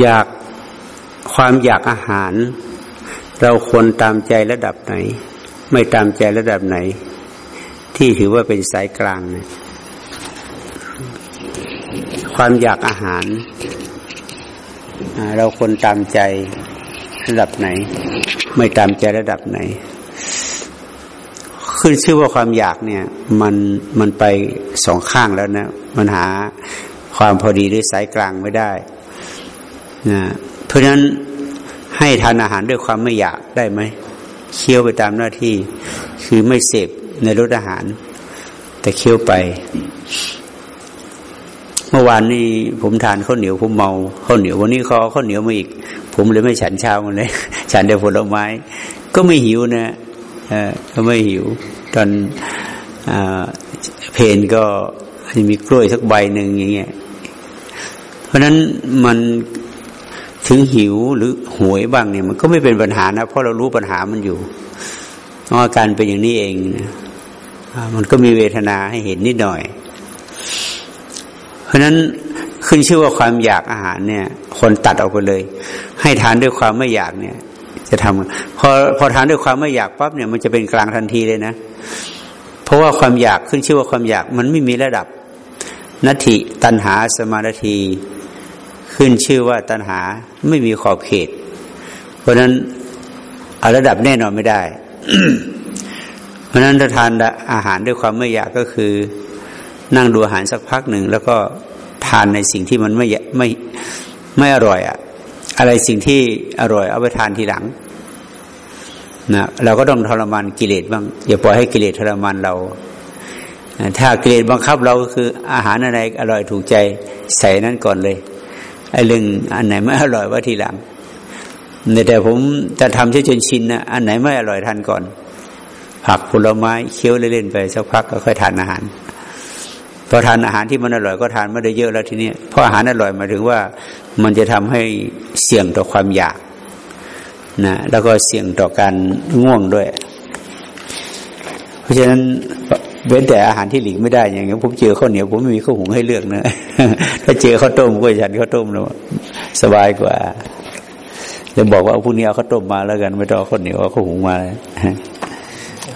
อยากความอยากอาหาร เราควรตามใจระดับไหน ไม่ตามใจระดับไหน ที่ถือว่าเป็นสายกลางเนี่ยความอยากอาหาร เราควรตามใจระดับไหน ไม่ตามใจระดับไหน ขึ้นชื่อว่าความอยากเนี่ย มันมันไปสองข้างแล้วนะ มันหา ความพอดีหรือสายกลางไม่ได้นะเพราะฉะนั้นให้ทานอาหารด้วยความไม่อยากได้ไหมเคี้ยวไปตามหน้าที่ คือไม่เสพในรสอาหาร แต่เคี้ยวไป เมื่อวานนี้ผมทานข้าวเหนียวผมเมาข้าวเหนียววันนี้ขาข้าวเหนียวมาอีก ผมเลยไม่ฉันเช้าเลย ฉันแต่ผลไม้ ก็ไม่หิวนะก็ไม่หิว ตอนอเพนก็มีกล้วยสักใบหนึ่งอย่างเงี้ย เพราะนั้นมันถึงหิวหรือหวยบ้างเนี่ย มันก็ไม่เป็นปัญหานะ เพราะเรารู้ปัญหามันอยู่อาการเป็นอย่างนี้เองนะมันก็มีเวทนาให้เห็นนิดหน่อย เพราะนั้นขึ้นชื่อว่าความอยากอาหารเนี่ย คนตัดออกไปเลย ให้ทานด้วยความไม่อยากเนี่ย จะทำพอพอทานด้วยความไม่อยากปั๊บเนี่ยมันจะเป็นกลางทันทีเลยนะ เพราะว่าความอยากขึ้นชื่อว่าความอยากมันไม่มีระดับนัตถิตันหาสมาธิ ขึ้นชื่อว่าตัณหาไม่มีขอบเขต เพราะนั้นอาระดับแน่นอนไม่ได้ เพราะนั้นถ้าทานอาหารด้วยความไม่อยากก็คือ นั่งดูอาหารสักพักหนึ่งแล้วก็ทานในสิ่งที่มันไม่ไม่ไม่อร่อยอะอะไรสิ่งที่อร่อยเอาไปทานทีหลังนะเราก็ต้องทรมานกิเลสบ้างอย่าปล่อยให้กิเลสทรมานเรา ถ้ากิเลสบังคับเราก็คืออาหารอะไรอร่อยถูกใจใส่นั้นก่อนเลย ไอ้เรื่องอันไหนไม่อร่อยว่าทีหลังแต่ผมจะทำจนชินนะอันไหนไม่อร่อยทานก่อน ผักผลไม้เคี้ยวเล่นๆไปสักพักก็ค่อยทานอาหารพอทานอาหารที่มันอร่อยก็ทานไม่ได้เยอะแล้วทีนี้เพราะอาหารอร่อยหมายถึงว่ามันจะทำให้เสี่ยงต่อความอยากนะแล้วก็เสี่ยงต่อการง่วงด้วย เพราะฉะนั้น เว้นแต่อาหารที่หลีกไม่ได้อย่างเงี้ยผมเจอข้าวเหนียวผมไม่มีข้าวหุงให้เลือกนะถ้าเจอข้าวต้มก็ฉันข้าวต้มแล้วสบายกว่าจะบอกว่าพรุ่งนี้เอาข้าวต้มมาแล้วกันไม่ต้องข้าวเหนียวเอาข้าวหุงมา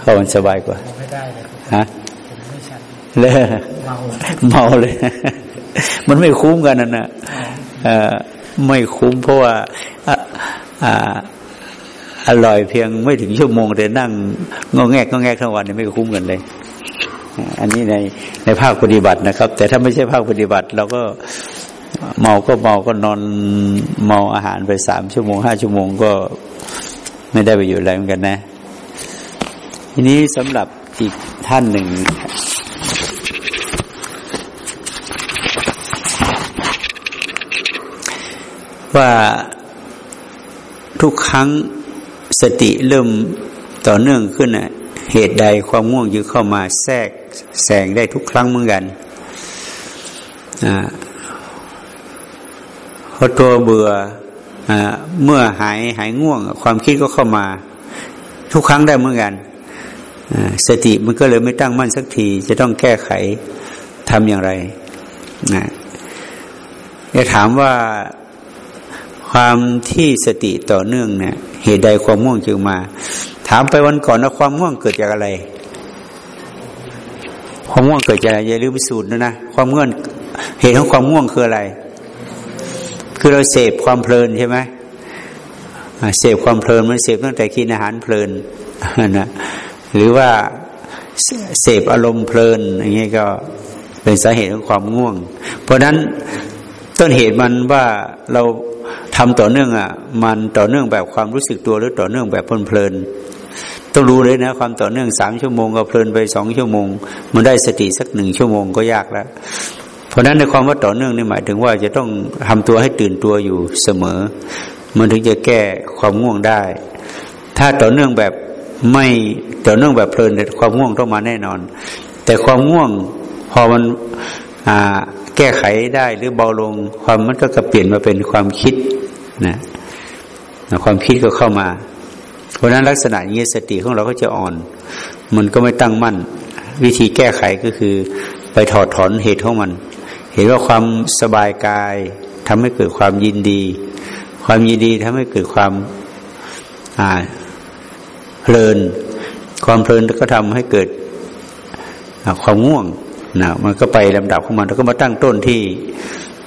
ข้าวมันสบายกว่าไม่ได้เลยฮะเลยเมาเมาเลย มันไม่คุ้มกันนั่นนะไม่คุ้มเพราะว่าอร่อยเพียงไม่ถึงชั่วโมงแต่นั่งงอแงกงอแงกทั้งวันนี่ไม่คุ้มกันเลย อันนี้ในในภาคปฏิบัตินะครับ แต่ถ้าไม่ใช่ภาคปฏิบัติ เราก็เมาก็เมาก็นอนเมาอาหารไปสามชั่วโมงห้าชั่วโมงก็ไม่ได้ไปอยู่อะไรเหมือนกันนะ ทีนี้สำหรับอีกท่านหนึ่งว่าทุกครั้งสติเริ่มต่อเนื่องขึ้นน่ะเหตุใดความง่วงจึงเข้ามาแทรก แสงได้ทุกครั้งเหมือนกันพอตัวเบื่ออเมื่อหายหายง่วง ความคิดก็เข้ามา ทุกครั้งได้เหมือนกันสติมันก็เลยไม่ตั้งมั่นสักที จะต้องแก้ไขทำอย่างไรนะจะถามว่าความที่สติต่อเนื่องเนี่ยเหตุใดความง่วงจึงมา ถามไปวันก่อนนะความง่วงเกิดจากอะไร ความง่วงเกิดจากอะไรอย่าลืมไปสูตรนะนะความง่วงเหตุของความง่วงคืออะไร คือเราเสพความเพลินใช่ไหมเสพความเพลินมันเสพตั้งแต่กินอาหารเพลินนะหรือว่าเสพอารมณ์เพลินอย่างนี้ก็เป็นสาเหตุของความง่วง เพราะนั้นต้นเหตุมันว่าเราทำต่อเนื่องอะ มันต่อเนื่องแบบความรู้สึกตัวหรือต่อเนื่องแบบเพลิน ต้องรู้เลยนะ ความต่อเนื่องสามชั่วโมงก็เพลินไปสองชั่วโมง มันได้สติสักหนึ่งชั่วโมงก็ยากแล้ว เพราะนั้นในความว่าต่อเนื่องนี่หมายถึงว่าจะต้องทำตัวให้ตื่นตัวอยู่เสมอ มันถึงจะแก้ความง่วงได้ ถ้าต่อเนื่องแบบไม่ต่อเนื่องแบบเพลินความง่วงต้องมาแน่นอน แต่ความง่วงพอมันแก้ไขได้หรือเบาลง ความมันก็เปลี่ยนมาเป็นความคิดนะความคิดก็เข้ามา ราะนั้นลักษณะอย่างนี้สติของเราก็จะอ่อน มันก็ไม่ตั้งมั่น วิธีแก้ไขก็คือไปถอดถอนเหตุของมัน เห็นว่าความสบายกายทำให้เกิดความยินดี ความยินดีทำให้เกิดความเพลิน ความเพลินก็ทำให้เกิดความง่วงนะมันก็ไปลำดับของมันแล้วก็มาตั้งต้นที่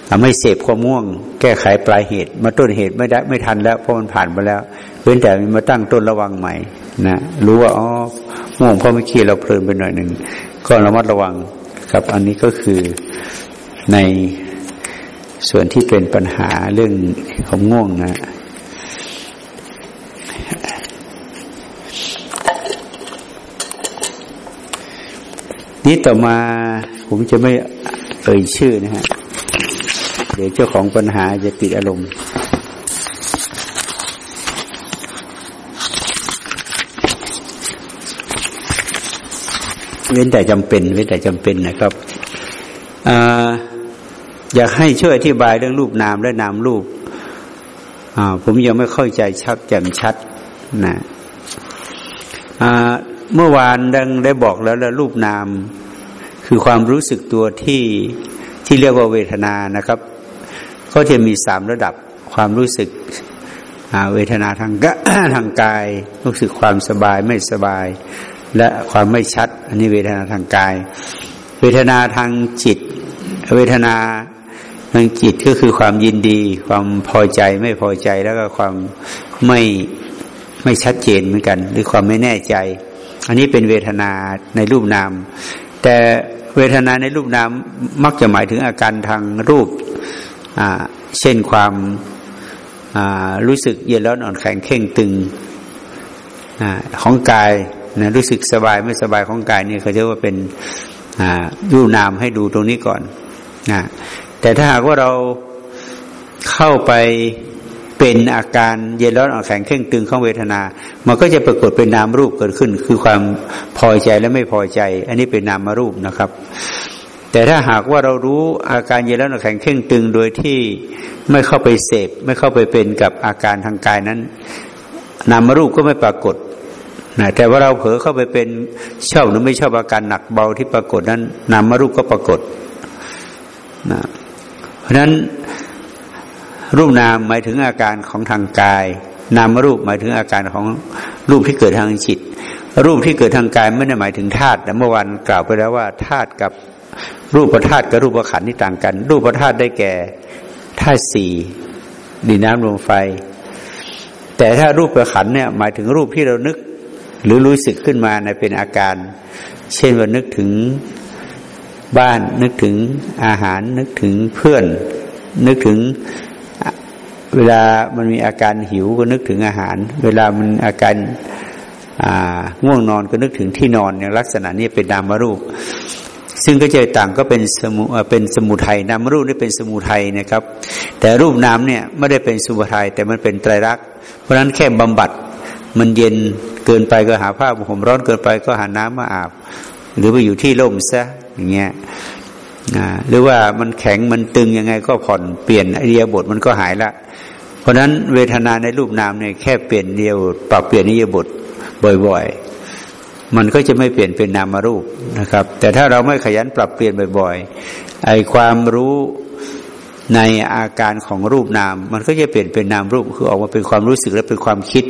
ทำให้เสพความง่วง แก้ไขปลายเหตุ มาต้นเหตุไม่ได้ไม่ทันแล้วเพราะมันผ่านไปแล้วเว้นแต่มาตั้งต้นระวังใหม่นะรู้ว่าอ๋อง่วงเพราะเมื่อกี้เราเพลินไปหน่อยหนึ่งก็ระมัดระวังครับอันนี้ก็คือในส่วนที่เป็นปัญหาเรื่องของง่วงนะนี้ต่อมาผมจะไม่เอ่ยชื่อนะฮะ เดี๋ยวเจ้าของปัญหาจะติดอารมณ์เว้นแต่จำเป็น เว้นแต่จำเป็นนะครับออยากให้ช่วยอธิบายเรื่องรูปนามและนามรูปผมยังไม่เข้าใจชัดแจ่มชัดนะเมื่อวานดังได้บอกแล้วแล้วรูปนาม คือความรู้สึกตัวที่ที่เรียกว่าเวทนานะครับ ก็จะมีสามระดับความรู้สึกเวทนาทางกทางกาย รู้สึกความสบายไม่สบาย และความไม่ชัด อันนี้เวทนาทางกาย เวทนาทางจิต เวทนาทางจิตก็คือความยินดี ความพอใจไม่พอใจแล้วก็ความไม่ไม่ชัดเจนเหมือนกัน หรือความไม่แน่ใจ อันนี้เป็นเวทนาในรูปนาม แต่เวทนาในรูปนามมักจะหมายถึงอาการทางรูป เช่นความรู้สึกเย็นร้อนอ่อนแข็งเข่งตึงอของกายนะรู้สึกสบายไม่สบายของกายนี่เขาเรียกว่าเป็นรูปนามให้ดูตรงนี้ก่อนนะแต่ถ้าหากว่าเราเข้าไปเป็นอาการเย็นร้อนอ่อนแข็งเคร่งตึงของเวทนา มันก็จะปรากฏเป็นนามรูปเกิดขึ้น คือความพอใจและไม่พอใจ อันนี้เป็นนามรูปนะครับ แต่ถ้าหากว่าเรารู้อาการเย็นร้อนอ่อนแข็งเคร่งตึงโดยที่ไม่เข้าไปเสพ ไม่เข้าไปเป็นกับอาการทางกายนั้น นามรูปก็ไม่ปรากฏนะแต่ว่าเราเผลอเข้าไปเป็นชอบหรือไม่ชอบอาการหนักเบาที่ปรากฏนั้น นามรูปก็ปรากฏนะเพราะฉะนั้นรูปนามหมายถึงอาการของทางกาย นามรูปหมายถึงอาการของรูปที่เกิดทางจิต รูปที่เกิดทางกายไม่ได้หมายถึงธาตุแต่เมื่อวันกล่าวไปแล้วว่าธาตุกับ รูปธาตุกับรูปขันธ์นี่ต่างกัน รูปธาตุได้แก่ธาตุสี่ดินน้ำลมไฟ แต่ถ้ารูปประขันเนี่ยหมายถึงรูปที่เรานึก หรือรู้สึกขึ้นมาในเป็นอาการ เช่นว่านึกถึงบ้านนึกถึงอาหารนึกถึงเพื่อน นึกถึงเวลามันมีอาการหิวก็นึกถึงอาหาร เวลามันอาการง่วงนอนก็นึกถึงที่นอนอย่างลักษณะนี้เป็นนามรูป ซึ่งก็จะต่างก็เป็นสมุเป็นสมุทัยนามรูปนี่เป็นสมุทัยนะครับ แต่รูปนามเนี่ยไม่ได้เป็นสมุทัยแต่มันเป็นไตรลักษณ์เพราะฉะนั้นแค่บำบัดมันเย็นเกินไปก็หาผ้าผมร้อนเกินไปก็หาน้ำมาอาบ หรือไปอยู่ที่ร่มซะอย่างเงี้ยหรือว่ามันแข็งมันตึงยังไงก็ผ่อนเปลี่ยนไอริยบทมันก็หายละ เพราะฉะนั้นเวทนาในรูปนามเนี่ยแค่เปลี่ยนเดียวปรับเปลี่ยนอริยบทบ่อย ๆ มันก็จะไม่เปลี่ยนเป็นนามรูปนะครับ แต่ถ้าเราไม่ขยันปรับเปลี่ยนบ่อยๆไอความรู้ในอาการของรูปนาม มันก็จะเปลี่ยนเป็นนามรูปคือออกมาเป็นความรู้สึกและเป็นความคิด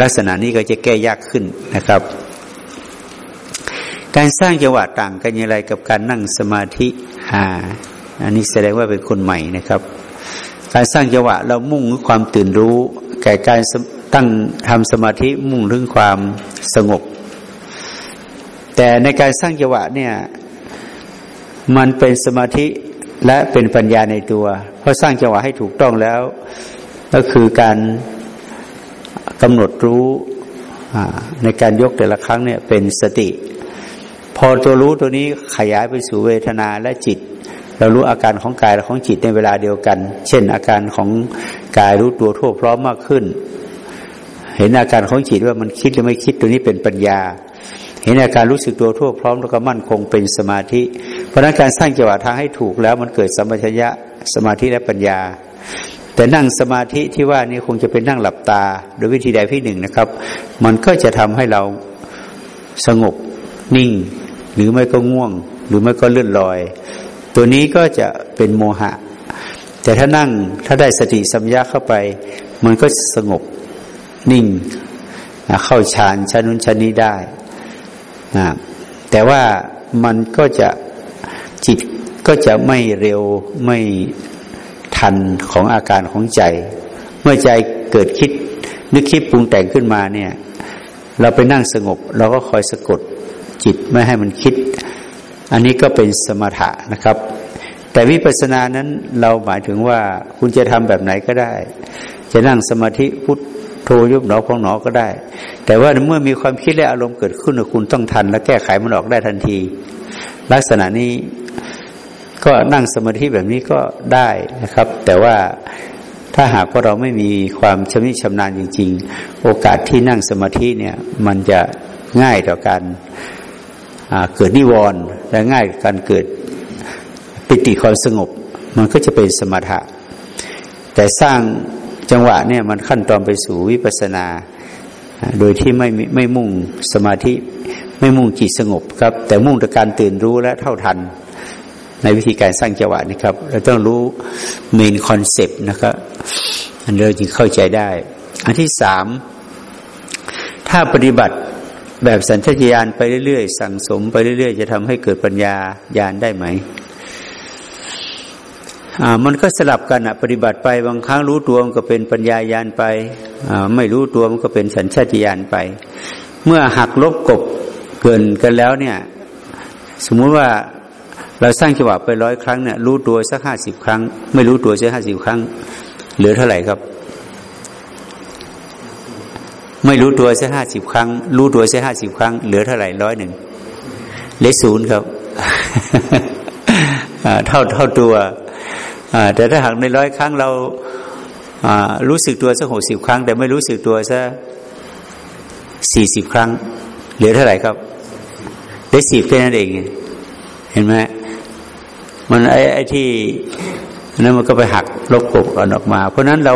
ลักษณะนี้ก็จะแก้ยากขึ้นนะครับ การสร้างจังหวะต่างกันอย่างไรกับการนั่งสมาธิอ่าอันนี้แสดงว่าเป็นคนใหม่นะครับ การสร้างจังหวะเรามุ่งความตื่นรู้แก่การตั้งทำสมาธิมุ่งเรื่องความสงบ แต่ในการสร้างจังหวะเนี่ย มันเป็นสมาธิและเป็นปัญญาในตัว เพราะสร้างจังหวะให้ถูกต้องแล้ว ก็คือการกำหนดรู้ในการยกแต่ละครั้งเนี่ยเป็นสติ พอตัวรู้ตัวนี้ขยายไปสู่เวทนาและจิต เรารู้อาการของกายและของจิตในเวลาเดียวกัน เช่น อาการของกายรู้ตัวทั่วพร้อมมากขึ้น เห็นอาการของจิตว่ามันคิดหรือไม่คิดตัวนี้เป็นปัญญา เห็นอาการรู้สึกตัวทั่วพร้อมแล้วก็มั่นคงเป็นสมาธิ เพราะนั้นการสร้างจังหวะทางให้ถูกแล้วมันเกิดสมัชยะสมาธิและปัญญา แต่นั่งสมาธิที่ว่านี่คงจะเป็นนั่งหลับตา โดยวิธีใดวิธีหนึ่งนะครับ มันก็จะทำให้เราสงบนิ่ง หรือไม่ก็ง่วง หรือไม่ก็เลื่อนลอย ตัวนี้ก็จะเป็นโมหะ แต่ถ้านั่งถ้าได้สติสัมยาเข้าไป มันก็สงบนิ่งเข้าฌานชั้นนู้นชั้นนี้ได้ นะแต่ว่ามันก็จะจิตก็จะไม่เร็วไม่ทันของอาการของใจ เมื่อใจเกิดคิดนึกคิดปรุงแต่งขึ้นมาเนี่ย เราไปนั่งสงบ เราก็คอยสะกดจิตไม่ให้มันคิด อันนี้ก็เป็นสมถะนะครับ แต่วิปัสสนานั้นเราหมายถึงว่าคุณจะทำแบบไหนก็ได้ จะนั่งสมาธิพุท โธยุบหนอพองหนอก็ได้ แต่ว่าเมื่อมีความคิดและอารมณ์เกิดขึ้นคุณต้องทัน และแก้ไขมันออกได้ทันที ลักษณะนี้ก็นั่งสมาธิแบบนี้ก็ได้นะครับ แต่ว่าถ้าหากว่าเราไม่มีความชำนิชำนาญจริง ๆ โอกาสที่นั่งสมาธิเนี่ย มันจะง่ายต่อการเกิดนิวรณ์และง่ายการเกิดปิติความสงบ มันก็จะเป็นสมถะ แต่สร้าง จังหวะเนี่ยมันขั้นตอนไปสู่วิปัสนา โดยที่ไม่ไม่มุ่งสมาธิไม่มุ่งจิตสงบครับ แต่มุ่งแต่การตื่นรู้และเท่าทัน ในวิธีการสร้างจังหวะนี่ครับเราต้องรู้เมนคอนเซปต์นะครับอันเราจึงเข้าใจได้ อันที่สามถ้าปฏิบัติแบบสัญชาตญาณไปเรื่อยๆ สั่งสมไปเรื่อยๆ จะทำให้เกิดปัญญาญาณได้ไหม มันก็สลับกันอะปฏิบัติไปบางครั้งรู้ตัวมันก็เป็นปัญญาญาณไปไม่รู้ตัวมันก็เป็นสัญชาติญาณไป เมื่อหักลบกบเกินกันแล้วเนี่ย สมมุติว่าเราสร้างจังหวะไปร้อยครั้งเนี่ยรู้ตัวสักห้าสิบครั้ง ไม่รู้ตัวสักห้าสิบครั้ง เหลือเท่าไหร่ครับ ไม่รู้ตัวสักห้าสิบครั้ง รู้ตัวสักห้าสิบครั้ง เหลือเท่าไหร่ร้อยหนึ่งเลือศูนย์ครับเท่าเท่าตัว แต่ถ้าหากในร้อยครั้งเรารู้สึกตัวสักหกสิบครั้ง แต่ไม่รู้สึกตัวสักสี่สิบครั้ง เหลือเท่าไหร่ครับ ได้สิบแค่นั้นเอง เห็นไหมมันไอ้ไอ้ที่นั้นมันก็ไปหักลบกบอันออกมา เพราะนั้นเรา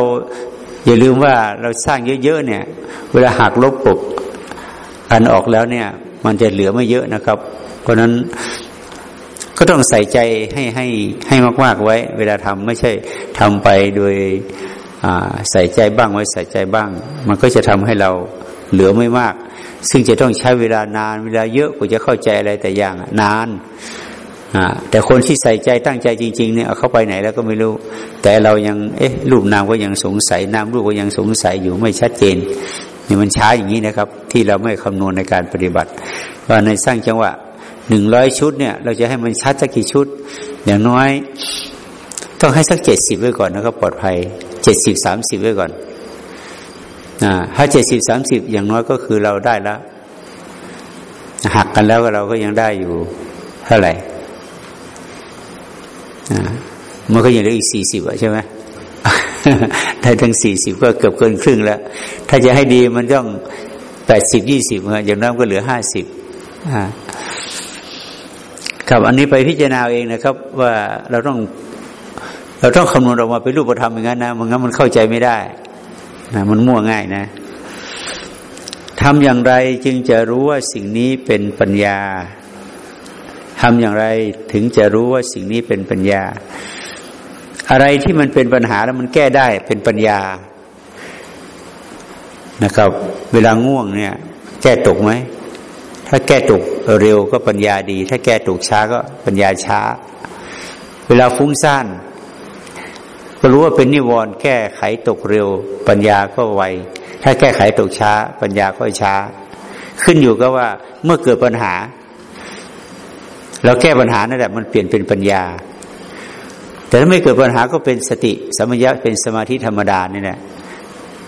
อย่าลืมว่าเราสร้างเยอะๆเนี่ย เวลาหักลบกบอันออกแล้วเนี่ย มันจะเหลือไม่เยอะนะครับ เพราะนั้น ก็ต้องใส่ใจให้ให้ให้มากๆไว้ เวลาทำไม่ใช่ทำไปโดยใส่ใจบ้างไว้ใส่ใจบ้าง มันก็จะทำให้เราเหลือไม่มาก ซึ่งจะต้องใช้เวลานาน เวลาเยอะกว่าจะเข้าใจอะไรแต่อย่างนานแต่คนที่ใส่ใจตั้งใจจริง ๆ เนี่ยเเข้าไปไหนแล้วก็ไม่รู้ แต่เรายังเอ๊ะรูปนามก็ยังสงสัยนามรูปก็ยังสงสัยอยู่ไม่ชัดเจนนี่มันช้าอย่างนี้นะครับ ที่เราไม่คำนวณในการปฏิบัติ ว่าในสร้างจังหวะ หนึ่งร้อยชุดเนี่ย เราจะให้มันชัดสักกี่ชุด อย่างน้อย ต้องให้สักเจ็ดสิบไว้ก่อนนะครับปลอดภัยเจ็ดสิบสามสิบไว้ก่อนอ่าถ้าเจ็ดสิบสามสิบอย่างน้อยก็คือเราได้แล้วหักกันแล้วเราก็ยังได้อยู่เท่าไหร่มันก็ยังเหลืออีกสี่สิบใช่ไหมได้ทั้งสี่สิบก็เกือบเกินครึ่งแล้ว ถ้าจะให้ดีมันต้องแปดสิบยี่สิบอย่างนั้นก็เหลือห้าสิบ ครับอันนี้ไปพิจารณาเองนะครับ ว่าเราต้องเราต้องคำนวณออกมาเป็นรูปธรรมอย่างนั้นนะมันงั้นมันเข้าใจไม่ได้นะมันมั่วง่ายนะทำอย่างไรจึงจะรู้ว่าสิ่งนี้เป็นปัญญาทำอย่างไรถึงจะรู้ว่าสิ่งนี้เป็นปัญญา อะไรที่มันเป็นปัญหาแล้วมันแก้ได้เป็นปัญญานะครับ เวลาง่วงเนี่ย แก้ตกไหม ถ้าแก้ตกเร็วก็ปัญญาดี ถ้าแก้ตกช้าก็ปัญญาช้า เวลาฟุ้งซ่านก็รู้ว่าเป็นนิวรณ์แก้ไขตกเร็ว ปัญญาก็ไว ถ้าแก้ไขตกช้า ปัญญาก็ช้า ขึ้นอยู่กับว่าเมื่อเกิดปัญหาเราแก้ปัญหานั่นแหละมันเปลี่ยนเป็นปัญญา แต่ถ้าไม่เกิดปัญหาก็เป็นสติสมัญญะเป็นสมาธิธรรมดานี่แหละ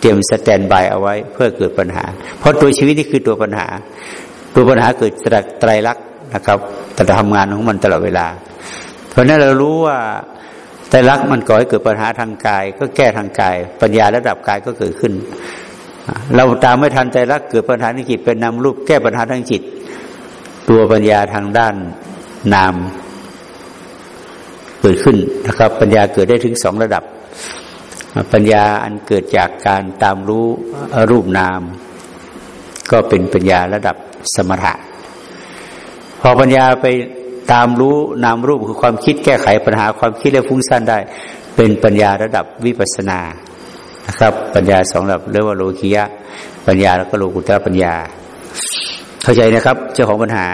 เตรียมสแตนบายเอาไว้เพื่อเกิดปัญหา เพราะตัวชีวิตนี่คือตัวปัญหา ตัวปัญหาเกิดจากไตรลักษณ์นะครับ แต่ทำงานของมันตลอดเวลา เพราะนั้นเรารู้ว่าไตรลักษณ์มันก่อให้เกิดปัญหาทางกาย ก็แก้ทางกาย ปัญญาระดับกายก็เกิดขึ้น เราตามไม่ทันไตรลักษณ์เกิดปัญหาในจิตเป็นนามรูปแก้ปัญหาทางจิต ตัวปัญญาทางด้านนามเกิดขึ้นนะครับ ปัญญาเกิดได้ถึงสองระดับ ปัญญาอันเกิดจากการตามรู้รูปนาม ก็เป็นปัญญาระดับ สมถะ พอปัญญาไปตามรู้นามรูปคือความคิดแก้ไขปัญหาความคิดและฟุ้งซ่านได้ เป็นปัญญาระดับวิปัสนานะครับ ปัญญาสองระดับเรียกว่าโลคิยะ ปัญญาแล้วก็โลกุตระปัญญา เข้าใจนะครับ เจ้าของปัญหา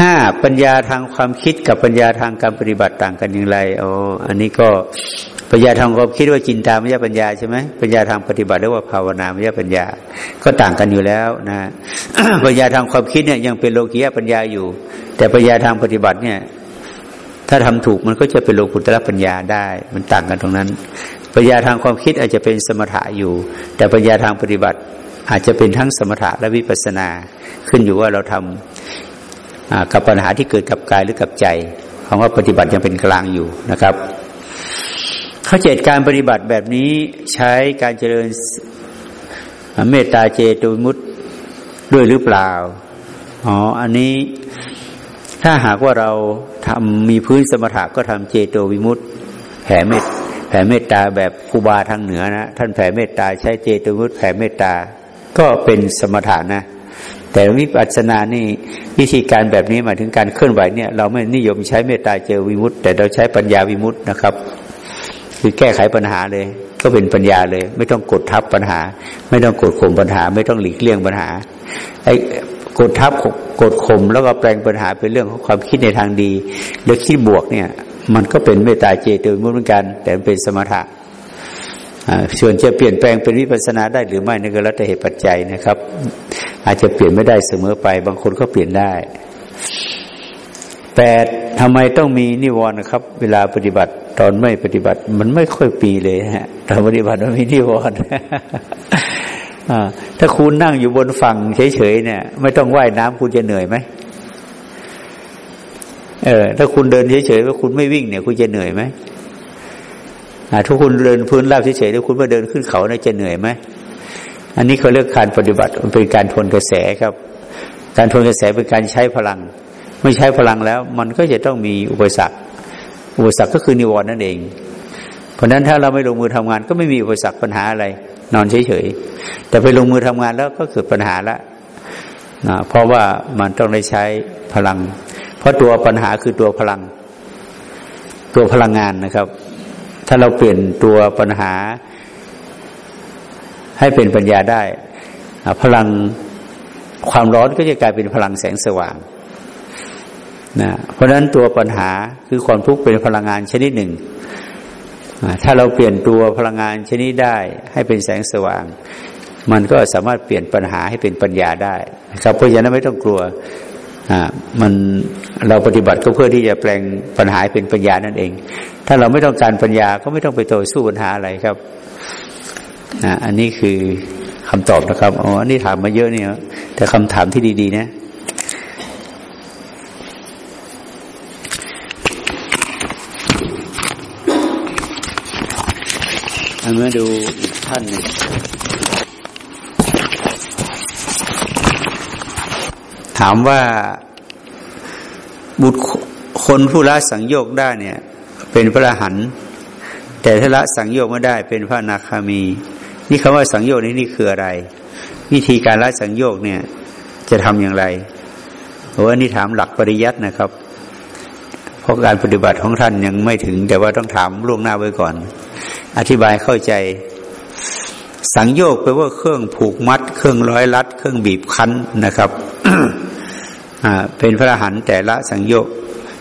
ห้าปัญญาทางความคิดกับปัญญาทางการปฏิบัติต่างกันอย่างไรอ๋ออันนี้ก็ ปัญญาทางความคิดว่าจินตามไม่ใช่ปัญญาใช่ไหมปัญญาทางปฏิบัติเรียกว่าภาวนาม่ใช่ปัญญา ก็ต่างกันอยู่แล้วนะปัญญาทางความคิดเนี่ยยังเป็นโลกียปัญญาอยู่ แต่ปัญญาทางปฏิบัติเนี่ย ถ้าทำถูกมันก็จะเป็นโลกุตระปัญญาได้ มันต่างกันตรงนั้น ปัญญาทางความคิดอาจจะเป็นสมถะอยู่ แต่ปัญญาทางปฏิบัติอาจจะเป็นทั้งสมถะและวิปัสนา ขึ้นอยู่ว่าเราทำกับปัญหาที่เกิดกับกายหรือกับใจคำว่าปฏิบัติยังเป็นกลางอยู่นะครับ ข้อเจ็ดการปฏิบัติแบบนี้ใช้การเจริญเมตตาเจตุมุตด้วยหรือเปล่า อ๋อ อันนี้ถ้าหากว่าเราทำมีพื้นสมถะก็ทำเจโตวิมุตแผ่เมตแผ่เมตตาแบบครูบาทางเหนือนะท่านแผ่เมตตาใช้เจโตวิมุตแผ่เมตตาก็เป็นสมถะนะ แต่วิปัสสนานี่วิธีการแบบนี้หมายถึงการเคลื่อนไหวเนี่ย เราไม่นิยมใช้เมตตาเจวิมุตแต่เราใช้ปัญญาวิมุตนะครับ คือแก้ไขปัญหาเลย ก็เป็นปัญญาเลย ไม่ต้องกดทับปัญหา ไม่ต้องกดข่มปัญหา ไม่ต้องหลีกเลี่ยงปัญหาไอ้กดทับกดข่มแล้วก็แปลงปัญหาเป็นเรื่องของความคิดในทางดีหรือคิดบวกเนี่ย มันก็เป็นเมตตาเจตเหมือนกัน แต่เป็นสมถะส่วนจะเปลี่ยนแปลงเป็นวิปัสนาได้หรือไม่นั่นก็แล้วแต่เหตุปัจจัยนะครับ อาจจะเปลี่ยนไม่ได้เสมอไป บางคนก็เปลี่ยนได้ แปดทำไมต้องมีนิวรณ์ครับ เวลาปฏิบัติ ตอนไม่ปฏิบัติ มันไม่ค่อยปีเลยฮะตอนปฏิบัติมันมีนิวรณ์ถ้าคุณนั่งอยู่บนฝั่งเฉยๆเนี่ย ไม่ต้องว่ายน้ำคุณจะเหนื่อยไหมเออ ถ้าคุณเดินเฉยๆว่าคุณไม่วิ่งเนี่ย คุณจะเหนื่อยไหมถ้าคุณเดินพื้นราบเฉยๆแล้วคุณมาเดินขึ้นเขาเนี่ยจะเหนื่อยไหมอันนี้เขาเรียกการปฏิบัติมันเป็นการทนกระแสครับ การทนกระแสเป็นการใช้พลัง ไม่ใช้พลังแล้ว มันก็จะต้องมีอุปสรรค อุปสรรคก็คือนิวรณ์นั่นเอง เพราะนั้นถ้าเราไม่ลงมือทำงาน ก็ไม่มีอุปสรรคปัญหาอะไร นอนเฉยๆแต่ไปลงมือทำงานแล้วก็เกิดปัญหาละนะเพราะว่ามันต้องได้ใช้พลัง เพราะตัวปัญหาคือตัวพลัง ตัวพลังงานนะครับ ถ้าเราเปลี่ยนตัวปัญหา ให้เป็นปัญญาได้ พลังความร้อนก็จะกลายเป็นพลังแสงสว่าง นะเพราะฉะนั้นตัวปัญหาคือความทุกข์เป็นพลังงานชนิดหนึ่ง ถ้าเราเปลี่ยนตัวพลังงานชนิดได้ให้เป็นแสงสว่าง มันก็สามารถเปลี่ยนปัญหาให้เป็นปัญญาได้ครับเพราะฉะนั้นไม่ต้องกลัวมันเราปฏิบัติก็เพื่อที่จะแปลงปัญหาเป็นปัญญานั่นเอง ถ้าเราไม่ต้องการปัญญาก็ไม่ต้องไปต่อสู้ปัญหาอะไรครับอันนี้คือคำตอบนะครับอ๋ออันนี้ถามมาเยอะเนี่ยแต่คำถามที่ดีๆนะ มาดูท่านหนึ่งถามว่าบุตรคนผู้ละสังโยกได้เนี่ย เป็นพระหันแต่ถ้าละสังโยกไม่ได้เป็นพระนาคามี นี่คำว่าสังโยกนี่นี่คืออะไร วิธีการละสังโยกเนี่ย จะทำอย่างไรโอ้อันนี้ถามหลักปริยัตินะครับ เพราะการปฏิบัติของท่านยังไม่ถึง แต่ว่าต้องถามล่วงหน้าไว้ก่อน อธิบายเข้าใจ สังโยกแปลว่าเครื่องผูกมัด เครื่องร้อยรัด เครื่องบีบคั้นนะครับเป็นพระหันแต่ละสังโยก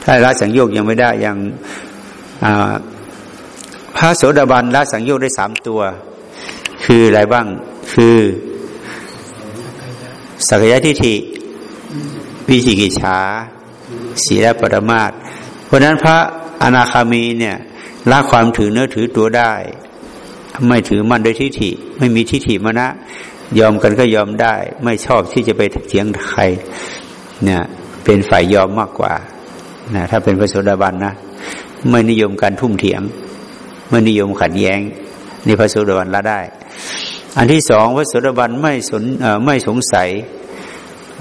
ถ้าละสังโยกยังไม่ได้ยังพระโสดาบันละสังโยกได้สามตัว คืออะไรบ้างคือสักยะทิฏฐิวิจิกิจฉาศีลปรมาตเพราะนั้นพระอนาคามีเนี่ย ละความถือเนื้อถือตัวได้ ไม่ถือมันโดยทิฏฐิ ไม่มีทิฏฐิมานะยอมกันก็ยอมได้ ไม่ชอบที่จะไปเถียงใครเนี่ยเป็นฝ่ายยอมมากกว่านะถ้าเป็นพระโสดาบันนะไม่นิยมการทุ่มเถียง ไม่นิยมขัดแย้งนี่พระโสดาบันละได้ อันที่สองพระโสดาบันไม่สนไม่สงสัย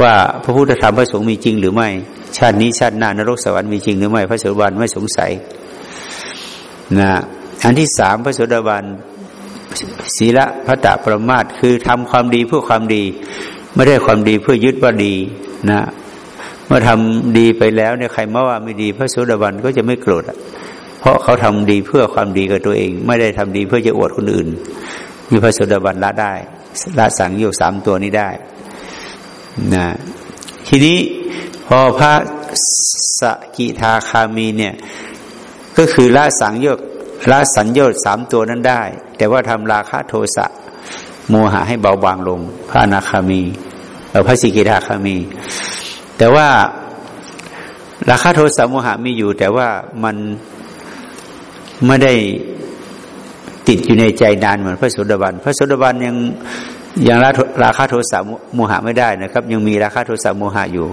ว่าพระพุทธธรรมพระสงฆ์มีจริงหรือไม่ ชาตินี้ชาติหน้านรกสวรรค์มีจริงหรือไม่ พระโสดาบันไม่สงสัย นะอันที่สามพระโสดาบันศีละพระตะประมาทคือทำความดีเพื่อความดี ไม่ได้ความดีเพื่อยึดว่าดีนะ เมื่อทำดีไปแล้วเนี่ยใครมาว่าไม่ดี พระโสดาบันก็จะไม่โกรธเพราะเขาทำดีเพื่อความดีกับตัวเอง ไม่ได้ทำดีเพื่อจะอวดคนอื่นมีพระโสดาบันละได้ละสังโยสามตัวนี้ได้นะทีนี้พอพระสกิทาคามีเนี่ย ก็คือละสังโยชน์ละสัญโยชน์สามตัวนั้นได้ แต่ว่าทำราคะโทสะโมหะให้เบาบางลง พระอนาคามีพระสิกิทาคามี แต่ว่าราคาโทสะโมหะมีอยู่ แต่ว่ามันไม่ได้ติดอยู่ในใจนานเหมือนพระสุดาบัน พระสุดาบันยังยังละราคาโทสะโมหะไม่ได้นะครับ ยังมีราคาโทสะโมหะอยู่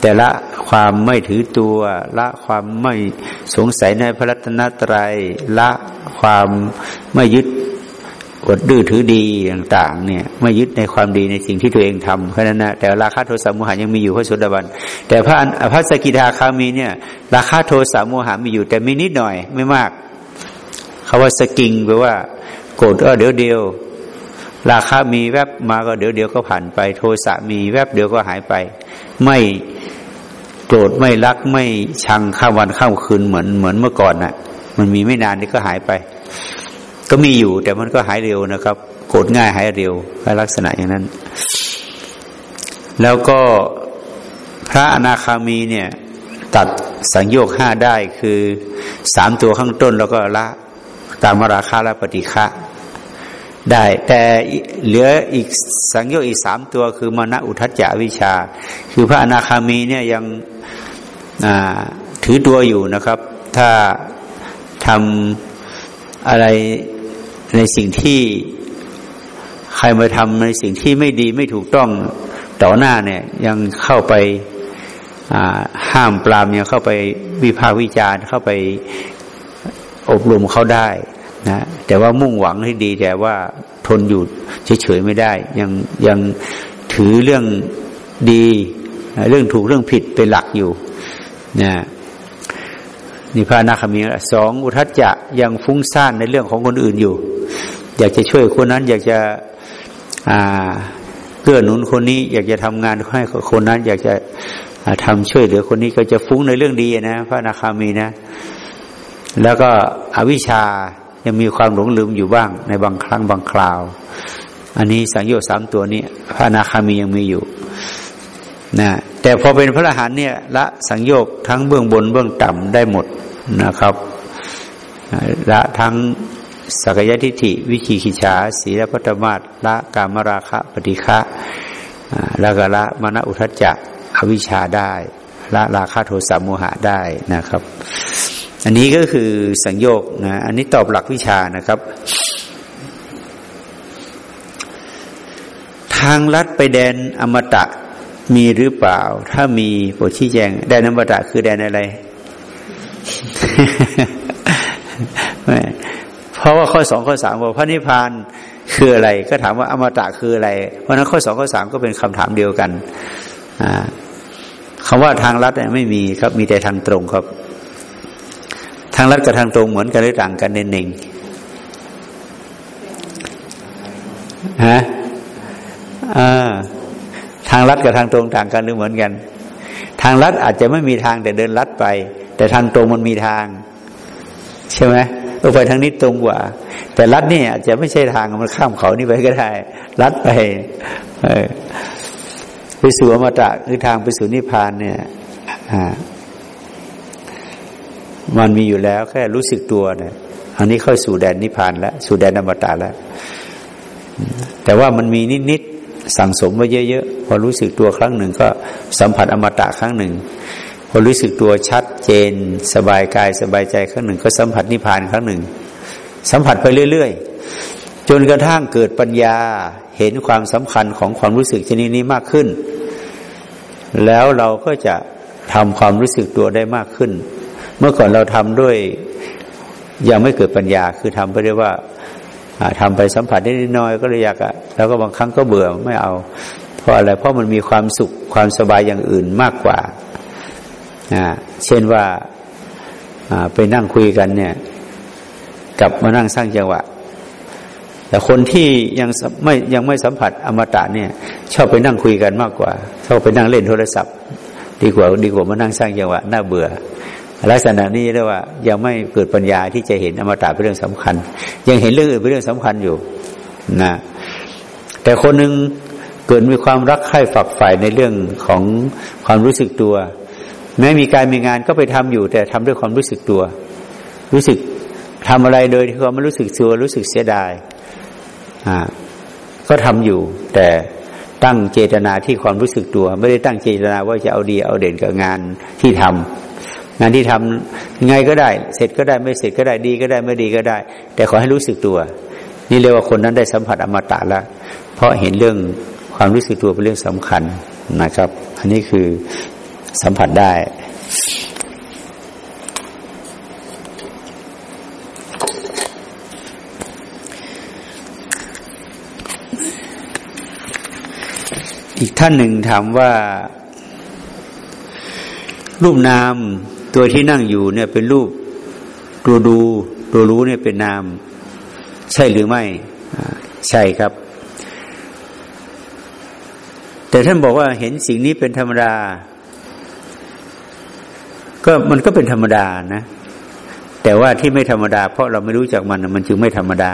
แต่ละความไม่ถือตัว ละความไม่สงสัยในพระรัตนตรัยละความไม่ยึดกดดื้อถือดีต่างๆ เนี่ย ไม่ยึดในความดีในสิ่งที่ตัวเองทำแค่นั้นนะแต่ราคาโทสะโมหะยังมีอยู่พระสุดาบันแต่พระพระสกิทาคามีเนี่ย ราคาโทสะโมหะมีอยู่ แต่มีนิดหน่อยไม่มากคาว่าสกิงแปลว่าโกรธก็เดี๋ยวเดียว ราคามีแวบมาก็เดี๋ยวเดี๋ยวก็ผ่านไป โทสะมีแวบเดี๋ยวก็หายไป ไม่โกรธไม่รักไม่ชังข้ามวันข้ามคืนเหมือนเหมือนเมื่อก่อนน่ะ มันมีไม่นานนี่ก็หายไป ก็มีอยู่แต่มันก็หายเร็วนะครับ โกรธง่ายหายเร็วลักษณะอย่างนั้น แล้วก็พระอนาคามีเนี่ย ตัดสังโยกห้าได้คือสามตัวข้างต้นแล้วก็ละตามราคาและปฏิฆะ ได้ แต่เหลืออีกสังโยกอีกสามตัว คือมณอุทัจจวิชา คือพระอนาคามีเนี่ยยังถือตัวอยู่นะครับ ถ้าทำอะไรในสิ่งที่ใครมาทำในสิ่งที่ไม่ดีไม่ถูกต้องต่อหน้าเนี่ย ยังเข้าไปห้ามปรามยังเข้าไปวิพากษ์วิจารณ์เข้าไปอบรมเขาได้ แต่ว่ามุ่งหวังให้ดีแต่ว่าทนอยู่เฉยๆไม่ได้ ยังยังถือเรื่องดีเรื่องถูกเรื่องผิดเป็นหลักอยู่นะนี่พระนาคมีสองอุทัจจะยังฟุ้งซ่านในเรื่องของคนอื่นอยู่ อยากจะช่วยคนนั้น อยากจะอ่าเกื้อหนุนคนนี้ อยากจะทำงานให้คนนั้น อยากจะทำช่วยเหลือคนนี้ก็จะฟุ้งในเรื่องดีนะ พระนาคามีนะ แล้วก็อวิชชา ยังมีความหลงลืมอยู่บ้าง ในบางครั้งบางคราว อันนี้สังโยชน์สามตัวนี้ พระนาคามียังมีอยู่นะแต่พอเป็นพระอรหันต์เนี่ยละสังโยชน์ทั้งเบื้องบนเบื้องต่ำได้หมดนะครับละทั้งสักยทิฏฐิวิคีขิฉาสีละพัตมาตละกามราคะปฏิฆะล้วก็ละมณอุทจจะอวิชชาได้ ละราคะโทสะโมหะได้นะครับ อันนี้ก็คือสังโยกนะ อันนี้ตอบหลักวิชานะครับ ทางลัดไปแดนอมตะมีหรือเปล่า ถ้ามีโปรดชี้แจง แดนอมตะคือแดนอะไร เพราะว่าข้อสองข้อสามบอกพระนิพพานคืออะไร ก็ถามว่าอมตะคืออะไร เพราะนั้นข้อสองข้อสามก็เป็นคำถามเดียวกันคำว่าทางลัดไม่มีครับ มีแต่ทางตรงครับางลัดกับทางตรงเหมือนกันหรือต่างกันเน่งฮะอ่าทางลัดกับทางตรงต่างกันหรือเหมือนกัน ทางลัดอาจจะไม่มีทางแต่เดินลัดไป แต่ทางตรงมันมีทาง ใช่ไหมเออไปทางนี้ตรงกว่า แต่ลัดนี่อาจจะไม่ใช่ทางมันข้ามเขานี่ไปก็ได้ ลัดไปไปสู่อมตะคือทางไปสู่นิพพานเนี่ย อ่า มันมีอยู่แล้วแค่รู้สึกตัวเนี่ยอันนี้เข้าสู่แดนนิพพานแล้ว สู่แดนอมตะแล้ว แต่ว่ามันมีนิดๆสั่งสมไว้เยอะๆพอรู้สึกตัวครั้งหนึ่งก็สัมผัสอมตะครั้งหนึ่งพอรู้สึกตัวชัดเจน สบายกายสบายใจครั้งหนึ่ง ก็สัมผัสนิพพานครั้งหนึ่ง สัมผัสไปเรื่อยๆ จนกระทั่งเกิดปัญญาเห็นความสำคัญของความรู้สึกชนิดนี้มากขึ้น แล้วเราก็จะทำความรู้สึกตัวได้มากขึ้น เมื่อก่อนเราทำด้วยยังไม่เกิดปัญญาคือทำไปเรียกว่าทำไปสัมผัสนิดน้อยก็เลยอยากอะแล้วก็บางครั้งก็เบื่อไม่เอา เพราะอะไรเพราะมันมีความสุขความสบายอย่างอื่นมากกว่าเช่นว่าไปนั่งคุยกันเนี่ยกับมานั่งสร้างจังหวะ แต่คนที่ยังไม่ยังไม่สัมผัสอมตะเนี่ย ชอบไปนั่งคุยกันมากกว่าชอบไปนั่งเล่นโทรศัพท์ ดีกว่าดีกว่ามานั่งสร้างจังหวะน่าเบื่อ ลักษณะนี้เรียกว่ายังไม่เกิดปัญญาที่จะเห็นอมตะเป็นเรื่องสำคัญ ยังเห็นเรื่องอื่นเป็นเรื่องสำคัญอยู่นะแต่คนหนึ่งเกิดมีความรักใคร่ฝักใฝ่ในเรื่องของความรู้สึกตัว แม้มีการมีงานก็ไปทำอยู่ แต่ทำด้วยความรู้สึกตัว รู้สึกทำอะไรโดยที่ความไม่รู้สึกตัวรู้สึกเสียดายอ่าก็ทำอยู่ แต่ตั้งเจตนาที่ความรู้สึกตัว ไม่ได้ตั้งเจตนาว่าจะเอาดีเอาเด่นกับงานที่ทำ งานที่ทำไงก็ได้ เสร็จก็ได้ไม่เสร็จก็ได้ดีก็ได้ไม่ดีก็ได้ แต่ขอให้รู้สึกตัว นี่เรียกว่าคนนั้นได้สัมผัสอมตะแล้วเพราะเห็นเรื่องความรู้สึกตัวเป็นเรื่องสำคัญนะครับ อันนี้คือสัมผัสได้อีกท่านหนึ่งถามว่ารูปนาม ตัวที่นั่งอยู่เนี่ยเป็นรูปตัวดูตัวรู้เนี่ยเป็นนาม ใช่หรือไม่ใช่ครับ แต่ท่านบอกว่าเห็นสิ่งนี้เป็นธรรมดา ก็มันก็เป็นธรรมดานะ แต่ว่าที่ไม่ธรรมดา เพราะเราไม่รู้จักมันมันจึงไม่ธรรมดา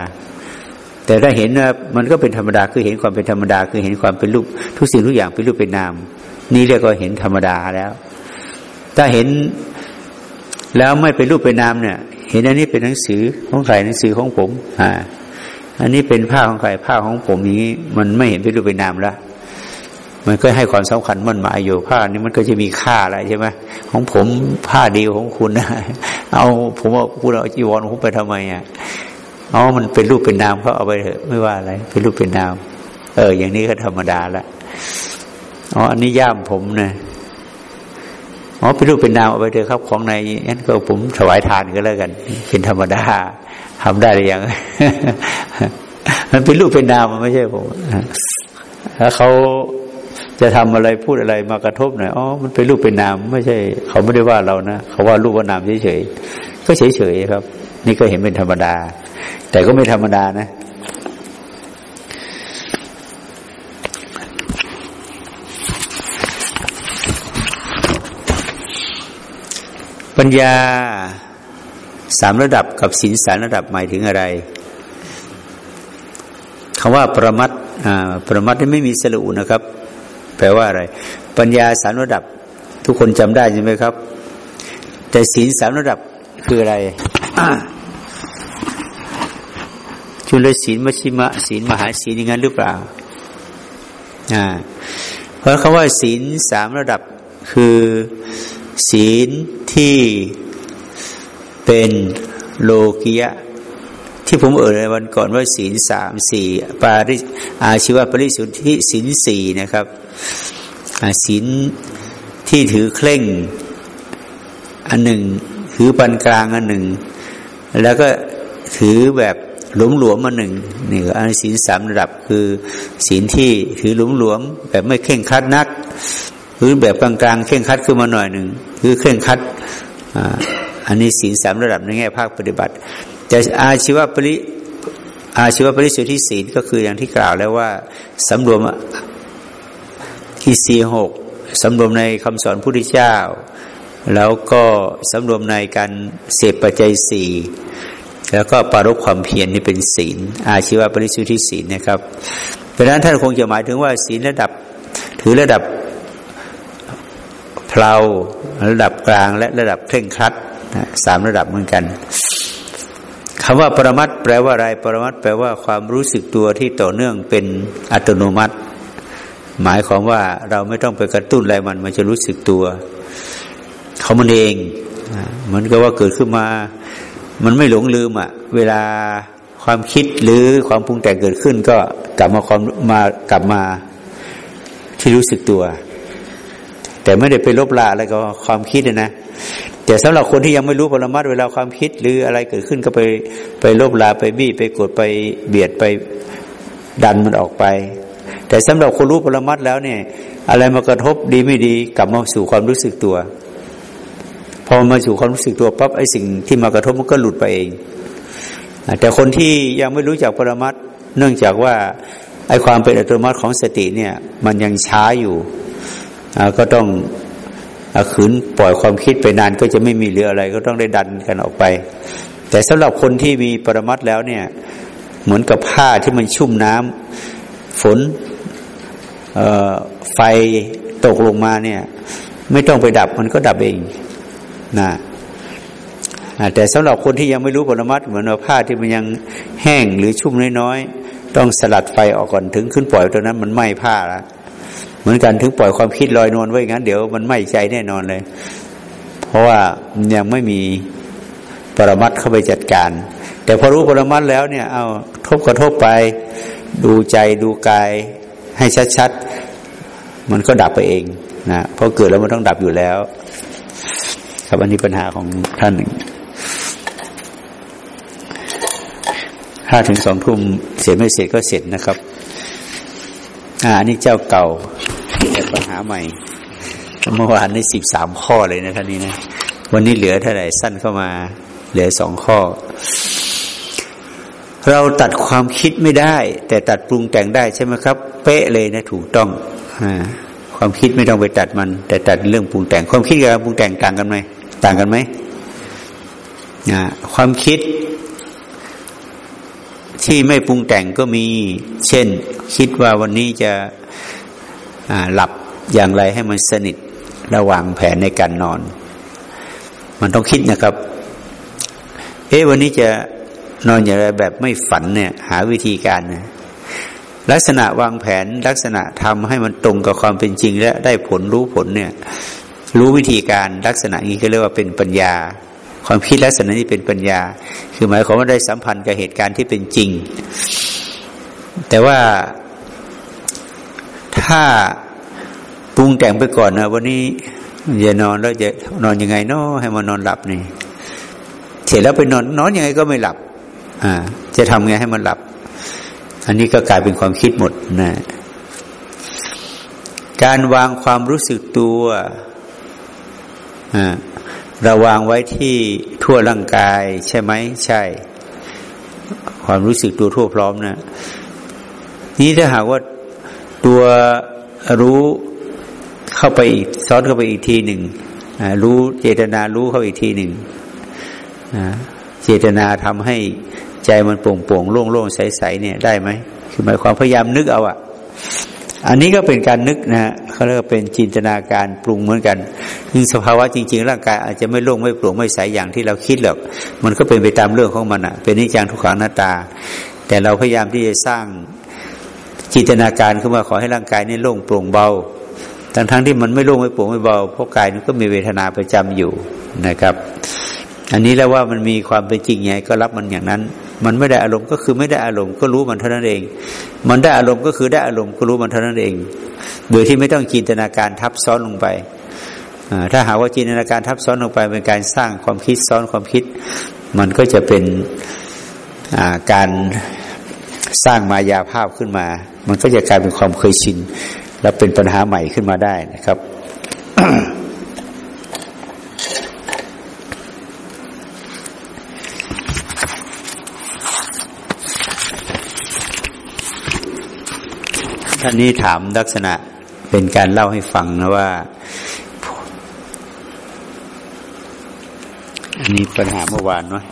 แต่ถ้าเห็นว่ามันก็เป็นธรรมดาคือเห็นความเป็นธรรมดา คือเห็นความเป็นรูป ทุกสิ่งทุกอย่างเป็นรูปเป็นนาม นี่เรียกว่าเห็นธรรมดาแล้ว ถ้าเห็น แล้วไม่เป็นรูปเป็นนามเนี่ย เห็นอันนี้เป็นหนังสือของใครหนังสือของผม อ่า อันนี้เป็นผ้าของใครผ้าของผมนี้ มันไม่เห็นเป็นรูปเป็นนามแล้วมันก็ให้ความสำคัญมันหมายอยู่ผ้านี้มันก็จะมีค่าอะไรใช่ไหมของผมผ้าเดียวของคุณนะเอาผมว่าคุณเอาจีวรผมไปทำไมอะอ๋อมันเป็นรูปเป็นนามเขาเอาไปเถอะไม่ว่าอะไร เป็นรูปเป็นนาม เออ อย่างนี้ก็ธรรมดาละอ๋ออันนี้ย่ามผมนะ อ๋อเป็นรูปเป็นนามเอาไปเถอะครับของในนั้นก็ผมถวายทานก็แล้วกัน เป็นธรรมดาทำได้หรือยัง มันเป็นรูปเป็นนามมันไม่ใช่ผมถ้าเขาจะทำอะไรพูดอะไรมากระทบหน่อยอ๋อมันเป็นรูปเป็นนาม ไม่ใช่ เขาไม่ได้ว่าเรานะเขาว่ารูปว่านามเฉยๆก็เฉยๆครับ นี่ก็เห็นเป็นธรรมดา แต่ก็ไม่ธรรมดานะ ปัญญาสามระดับกับศีลสามระดับหมายถึงอะไรคำว่าประมัดประมัดที่ไม่มีสรุนะครับ แปลว่าอะไร ปัญญาสามระดับ ทุกคนจำได้ใช่ไหมครับ แต่ศีลสามระดับคืออะไรจุลศีลมชิมะศีลมหาศีลอย่างนั้นหรือเปล่าอ่าเพราะคำว่าศีลสามระดับคือ ศีลที่เป็นโลกิยะ ที่ผมเอ่ยในวันก่อนว่าศีลสามสี่ปาริอาชีวะปริสุทธิศีลสี่นะครับศีลที่ถือเคร่งอันหนึ่ง ถือปานกลางอันหนึ่ง แล้วก็ถือแบบหลวมหลวมมาหนึ่งนี่ก็อันศีลสามระดับคือศีลที่ถือหลวมหลวมแบบไม่เข่งคัดนัก หรือแบบกลางๆเข่งคัดขึ้นมาหน่อยหนึ่ง คือเข่งคัดอันนี้ศีลสามระดับในแง่ภาคปฏิบัติ แต่อาชีวปริอาชีวปริสุทธิศีลก็คืออย่างที่กล่าวแล้วว่าสำรวมที่สี่หกสำรวมในคำสอนพุทธเจ้า แล้วก็สำรวมในการเสพปัจจัยสี่แล้วก็ปารกความเพียรนี่เป็นศีล อาชีวปริสุทธิศีลนะครับเพราะนั้นท่านคงจะหมายถึงว่าศีลระดับถือระดับเพลา ระดับกลางและระดับเคร่งครัดสามระดับเหมือนกันคำว่าปรมัตแปลว่าอะไร ปรมัตแปลว่าความรู้สึกตัวที่ต่อเนื่องเป็นอัตโนมัติ หมายความว่าเราไม่ต้องไปกระตุ้นอะไรมัน มันจะรู้สึกตัวเขามันเองเหมือนกับว่าเกิดขึ้นมา มันไม่หลงลืมอะ เวลาความคิดหรือความปรุงแต่งเกิดขึ้น ก็กลับมาความมากลับมาที่รู้สึกตัว แต่ไม่ได้ไปลบลาอะไรก็ความคิดนะแต่สำหรับคนที่ยังไม่รู้ปรมัตเวลาความคิดหรืออะไรเกิดขึ้นก็ไปไปลบลาไปบี้ไปกดไปเบียดไปดันมันออกไป แต่สำหรับคนรู้ปรมัตแล้วเนี่ย อะไรมากระทบดีไม่ดีกลับมาสู่ความรู้สึกตัว พอมาสู่ความรู้สึกตัวปั๊บไอ้สิ่งที่มากระทบมันก็หลุดไปเอง แต่คนที่ยังไม่รู้จักปรมัตเนื่องจากว่าไอ้ความเป็นอัตโนมัติของสติเนี่ย มันยังช้าอยู่ ก็ต้องอขืนปล่อยความคิดไปนานก็จะไม่มีเหลืออะไร ก็ต้องได้ดันกันออกไป แต่สำหรับคนที่มีปรมัตแล้วเนี่ย เหมือนกับผ้าที่มันชุ่มน้ำฝนไฟตกลงมาเนี่ย ไม่ต้องไปดับมันก็ดับเองนะแต่สำหรับคนที่ยังไม่รู้ปรมัตเหมือนว่าผ้าที่มันยังแห้งหรือชุ่มน้อยๆต้องสลัดไฟออกก่อนถึงขึ้นปล่อยตัวนั้นมันไหม้ผ้าแล้ว เหมือนกันถึงปล่อยความคิดลอยนวลไว้งั้น เดี๋ยวมันไม้ใจแน่นอนเลย เพราะว่ายังไม่มีปรมัตเข้าไปจัดการ แต่พอรู้ปรมัตแล้วเนี่ย เอาทบกระทบไป ดูใจดูกายให้ชัดๆ มันก็ดับไปเองนะเพราะเกิดแล้วมันต้องดับอยู่แล้ว ครับอันนี้ปัญหาของท่านหนึ่งห้าถึงสองทุ่มเสร็จไม่เสร็จก็เสร็จนะครับ อ่านี่เจ้าเก่า แต่ปัญหาใหม่เมื่อวานในสิบสามข้อเลยนะท่านนี้นะ วันนี้เหลือเท่าไหร่สั้นเข้ามา เหลือสองข้อ เราตัดความคิดไม่ได้ แต่ตัดปรุงแต่งได้ใช่ไหมครับ เป๊ะเลยนะถูกต้องอความคิดไม่ต้องไปตัดมัน แต่ตัดเรื่องปรุงแต่ง ความคิดกับปรุงแต่งต่างกันไหมต่างกันไหมความคิดที่ไม่ปรุงแต่งก็มี เช่น คิดว่าวันนี้จะ หลับอย่างไรให้มันสนิทระหว่างแผนในการนอน มันต้องคิดนะครับ เอ๊ะวันนี้จะนอนอย่างไรแบบไม่ฝันเนี่ย หาวิธีการนะลักษณะวางแผนลักษณะทำให้มันตรงกับความเป็นจริง และได้ผลรู้ผลเนี่ย รู้วิธีการลักษณะนี้ก็เรียกว่าเป็นปัญญา ความคิดลักษณะนี้เป็นปัญญา คือหมายความว่าได้สัมพันธ์กับเหตุการณ์ที่เป็นจริง แต่ว่า ถ้าปรุงแต่งไปก่อนนะวันนี้จะนอนแล้วจะนอนยังไงเนาะให้มันนอนหลับนี่ เสร็จแล้วไปนอนนอนยังไงก็ไม่หลับ อ่า จะทำไงให้มันหลับ อันนี้ก็กลายเป็นความคิดหมดนะการวางความรู้สึกตัวอ่าเราวางไว้ที่ทั่วร่างกาย ใช่ไหมใช่ ความรู้สึกตัวทั่วพร้อมนะนี้ถ้าหากว่า ตัวรู้เข้าไปอีกซ้อนเข้าไปอีกทีหนึ่งรู้เจตนารู้เข้าอีกทีหนึ่งเจตนาทำให้ใจมันโปร่งโปร่งโล่งโล่งใสใสเนี่ยได้ไหมคือหมายความพยายามนึกเอาอะอันนี้ก็เป็นการนึกนะฮะเขาเรียกว่าเป็นจินตนาการปรุงเหมือนกันซึ่งสภาวะจริง ๆ ร่างกายอาจจะไม่โล่งไม่โปร่งไม่ใสอย่างที่เราคิดหรอกมันก็เป็นไปตามเรื่องของมันอะเป็นนิจังทุกขังหน้าตา แต่เราพยายามที่จะสร้าง จินตนาการขึ้นมาขอให้ร่างกายนี่โล่งโปร่งเบา ทั้งๆทที่มันไม่โล่งไม่โปร่งไม่เบาเพราะกายมันก็มีเวทนาประจำอยู่นะครับ อันนี้แล้วว่ามันมีความเป็นจริงไงก็รับมันอย่างนั้น มันไม่ได้อารมณ์ก็คือไม่ได้อารมณ์ก็รู้มันเท่านั้นเอง มันได้อารมณ์ก็คือได้อารมณ์ก็รู้มันเท่านั้นเอง โดยที่ไม่ต้องจินตนาการทับซ้อนลงไปถ้าหาว่าจินตนาการทับซ้อนลงไปเป็นการสร้างความคิดซ้อนความคิด มันก็จะเป็นการสร้างมายาภาพขึ้นมา มันก็จะกลายเป็นความเคยชิน แล้วเป็นปัญหาใหม่ขึ้นมาได้นะครับ ท่านนี้ถามลักษณะเป็นการเล่าให้ฟังนะว่าอันนี้ปัญหาเมื่อวานเนาะ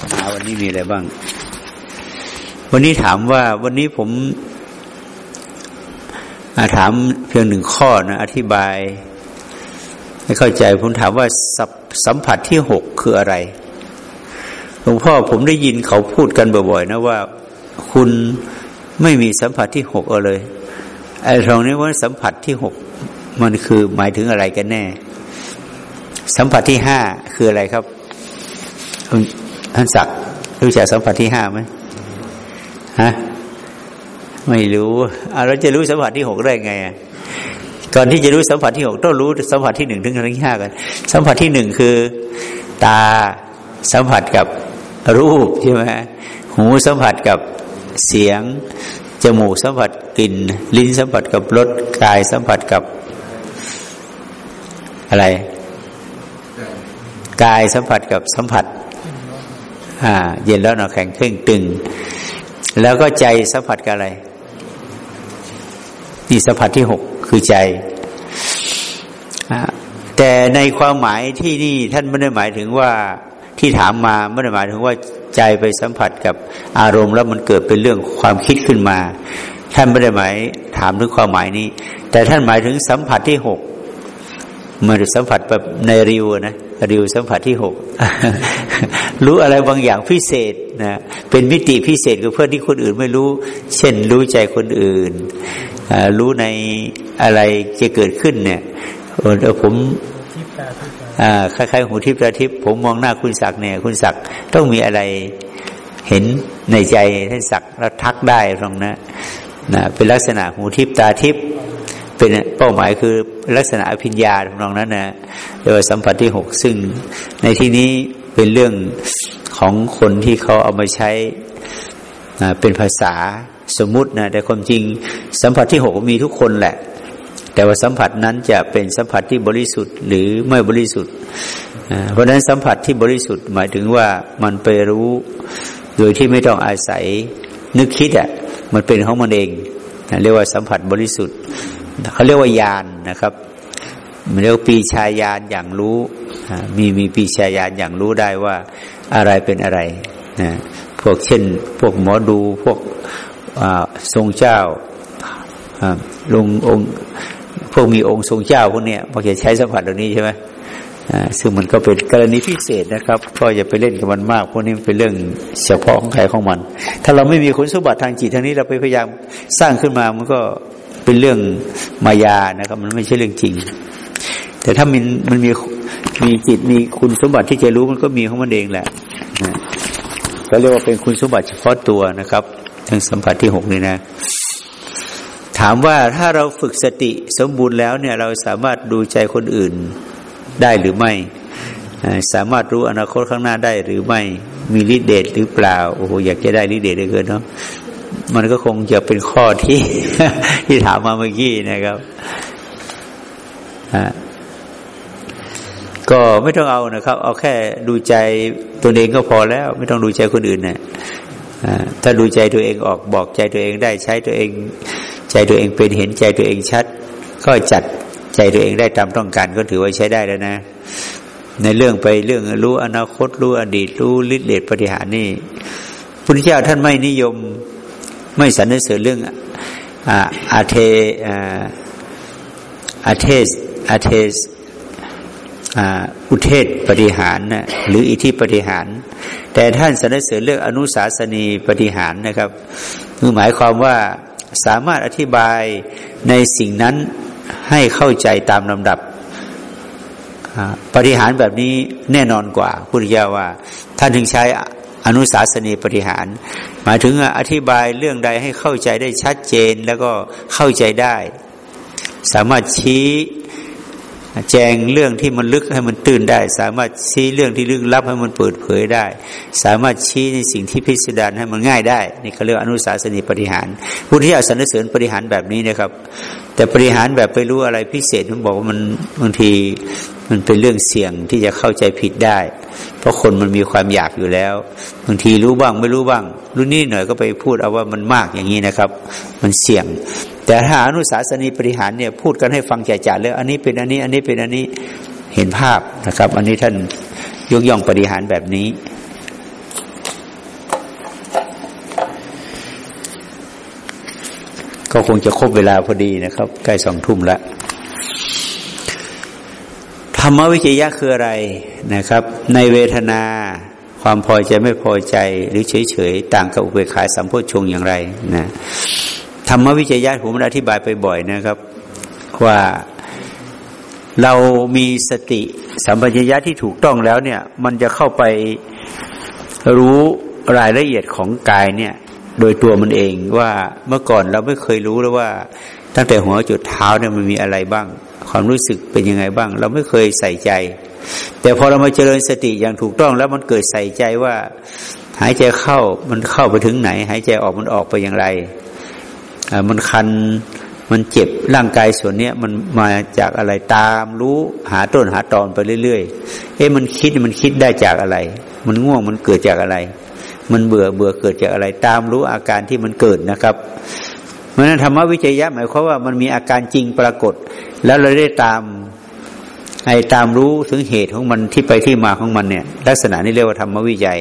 ปัญหาวันนี้มีอะไรบ้าง วันนี้ถามว่าวันนี้ผมถามเพียงหนึ่งข้อนะอธิบายให้เข้าใจผมถามว่าสัมผัสที่หกคืออะไรหลวงพ่อผมได้ยินเขาพูดกันบ่อยๆ นะว่าคุณไม่มีสัมผัสที่หกเอาเลยไอ้ตรงนี้ว่าสัมผัสที่หกมันคือหมายถึงอะไรกันแน่ สัมผัสที่ห้าคืออะไรครับท่านศักดิ์รู้จักสัมผัสที่ห้าไหม ฮะไม่รู้เราจะรู้สัมผัสที่หกได้ไงอะก่อนที่จะรู้สัมผัสที่หกต้องรู้สัมผัสที่หนึ่งถึงที่ห้ากันสัมผัสที่หนึ่งคือ ตาสัมผัสกับรูปใช่ไหมหูสัมผัสกับเสียง จมูกสัมผัสกลิ่น ลิ้นสัมผัสกับรสกายสัมผัสกับ อะไร กายสัมผัสกับสัมผัส อ่า เย็นแล้วหนอแข็งเคร่งตึง แล้วก็ใจสัมผัสกับอะไรนี่สัมผัสที่หกคือใจ แต่ในความหมายที่นี่ท่านไม่ได้หมายถึงว่าที่ถามมาไม่ได้หมายถึงว่าใจไปสัมผัสกับอารมณ์แล้วมันเกิดเป็นเรื่องความคิดขึ้นมา ท่านไม่ได้หมายถามถึงความหมายนี้ แต่ท่านหมายถึงสัมผัสที่หกเมื่อสัมผัสแบบในริวนะ ริวสัมผัสที่หกรู้อะไรบางอย่างพิเศษนะเป็นมิติพิเศษกับเพื่อนที่คนอื่นไม่รู้ เช่นรู้ใจคนอื่น รู้ในอะไรจะเกิดขึ้นเนี่ยเออผมอ่าคล้ายๆหูทิพย์ตาทิพย์ผมมองหน้าคุณศักดิ์เนี่ย คุณศักดิ์ต้องมีอะไรเห็นในใจท่านศักดิ์แล้วทักได้ตรงนั้นนะเป็นลักษณะหูทิพย์ตาทิพย์ เป็นเป้าหมายคือลักษณะอภิญญาตรงนั้นนะเรียกว่าสัมผัสที่หกซึ่ง ในที่นี้เป็นเรื่องของคนที่เขาเอามาใช้เป็นภาษาสมมุตินะแต่ความจริงสัมผัสที่หกมีทุกคนแหละ แต่ว่าสัมผัสนั้นจะเป็นสัมผัสที่บริสุทธิ์ หรือไม่บริสุทธิ์เพราะฉะนั้นสัมผัสที่บริสุทธิ์หมายถึงว่ามันไปรู้โดยที่ไม่ต้องอาศัยนึกคิดอะมันเป็นของมันเองเรียกว่าสัมผัสบริสุทธิ์ เขาเรียกว่ายานนะครับเรียกปีชายานอย่างรู้มีมีปีชายานอย่างรู้ได้ว่าอะไรเป็นอะไรนะพวกเช่น พวกหมอดูพวกทรงเจ้าลุงองค์พวกมีองค์ทรงเจ้าพวกเนี้ยพวกจะใช้สัมผัสตรงนี้ใช่ไหมซึ่งมันก็เป็นกรณีพิเศษนะครับ ก็อย่าไปเล่นกับมันมาก พวกนี้เป็นเรื่องเฉพาะของใครของมัน ถ้าเราไม่มีคุณสมบัติทางจิตทางนี้เราไปพยายามสร้างขึ้นมามันก็ เป็นเรื่องมายานะครับ มันไม่ใช่เรื่องจริง แต่ถ้ามันมันมีมีจิตมีคุณสมบัติที่จะรู้มันก็มีของมันเองแหละก็เรียกว่าเป็นคุณสมบัติเฉพาะตัวนะครับทั้งสัมผัสที่หกนี่นะ ถามว่าถ้าเราฝึกสติสมบูรณ์แล้วเนี่ย เราสามารถดูใจคนอื่นได้หรือไม่ สามารถรู้อนาคตข้างหน้าได้หรือไม่มีฤทธิเดชหรือเปล่า โอ้โหอยากจะได้ฤทธิเดชเลยเกินเนาะ มันก็คงจะเป็นข้อที่ ที่ถามมาเมื่อกี้นะครับก็ไม่ต้องเอานะครับ เอาแค่ดูใจตัวเองก็พอแล้ว ไม่ต้องดูใจคนอื่นนะถ้าดูใจตัวเองออกบอกใจตัวเองได้ใช้ตัวเอง ใจตัวเองเป็นเห็นใจตัวเองชัด ก็จัดใจตัวเองได้ตามต้องการก็ถือว่าใช้ได้แล้วนะ ในเรื่องไปเรื่องรู้อนาคตรู้อดีตรู้ฤทธิ์เดชปฏิหารนี่พุทธเจ้าท่านไม่นิยม ไม่สรรเสริญเรื่องอาเทอาเทสอาเทสอุเทศปฏิหารนะหรืออิทธิปฏิหาร แต่ท่านสรรเสริญเรื่องอนุสาสนีปฏิหารนะครับคือหมายความว่าสามารถอธิบายในสิ่งนั้นให้เข้าใจตามลำดับปฏิหารแบบนี้แน่นอนกว่าพุทธเจ้าว่า ท่านถึงใช้ อนุสาสนีปฏิหาร หมายถึงอธิบายเรื่องใดให้เข้าใจได้ชัดเจนแล้วก็เข้าใจได้ สามารถชี้แจงเรื่องที่มันลึกให้มันตื่นได้ สามารถชี้เรื่องที่ลึกลับให้มันเปิดเผยได้ สามารถชี้ในสิ่งที่พิสดารให้มันง่ายได้นี่เขาเรียกอนุสาสนีปฏิหารพุทธิยาสรรเสริญปฏิหารแบบนี้นะครับ แต่ปฏิหารแบบไปรู้อะไรพิเศษผมบอกว่ามันบางทีมันเป็นเรื่องเสี่ยงที่จะเข้าใจผิดได้ เพราะคนมันมีความอยากอยู่แล้วบางทีรู้บ้างไม่รู้บ้าง รู้นี่หน่อยก็ไปพูดเอาว่ามันมากอย่างนี้นะครับ มันเสี่ยง แต่ถ้าอนุสาสนีปริหารเนี่ยพูดกันให้ฟังแจ่ๆเลยอันนี้เป็นอันนี้อันนี้เป็นอันนี้เห็นภาพนะครับ อันนี้ท่านยกย่องปริหารแบบนี้ ก็คงจะครบเวลาพอดีนะครับ ใกล้สองทุ่มแล้วธรรมวิจยะคืออะไรนะครับ ในเวทนา ความพอใจไม่พอใจหรือเฉยเฉยต่างกับอุเบกขาสัมโพชงอย่างไรนะธรรมวิจยะผมอธิบายไปบ่อยนะครับ ว่าเรามีสติสัมปชัญญะที่ถูกต้องแล้วเนี่ย มันจะเข้าไปรู้รายละเอียดของกายเนี่ย โดยตัวมันเองว่าเมื่อก่อนเราไม่เคยรู้แล้วว่า ตั้งแต่หัวจุดเท้าเนี่ยมันมีอะไรบ้าง ความรู้สึกเป็นยังไงบ้าง เราไม่เคยใส่ใจ แต่พอเรามาเจริญสติอย่างถูกต้องแล้วมันเกิดใส่ใจว่า หายใจเข้ามันเข้าไปถึงไหน หายใจออกมันออกไปอย่างไรมันคันมันเจ็บร่างกายส่วนเนี้ยมันมาจากอะไรตามรู้หาต้นหาตอนไปเรื่อยๆ เอ๊ะมันคิดมันคิดได้จากอะไร มันง่วงมันเกิดจากอะไร มันเบื่อเบื่อเกิดจากอะไร ตามรู้อาการที่มันเกิดนะครับเพราะนั้นธรรมวิจยะหมายความว่ามันมีอาการจริงปรากฏ แล้วเราได้ตามไอ้ตามรู้ถึงเหตุของมันที่ไปที่มาของมันเนี่ย ลักษณะนี้เรียกว่าธรรมวิจัย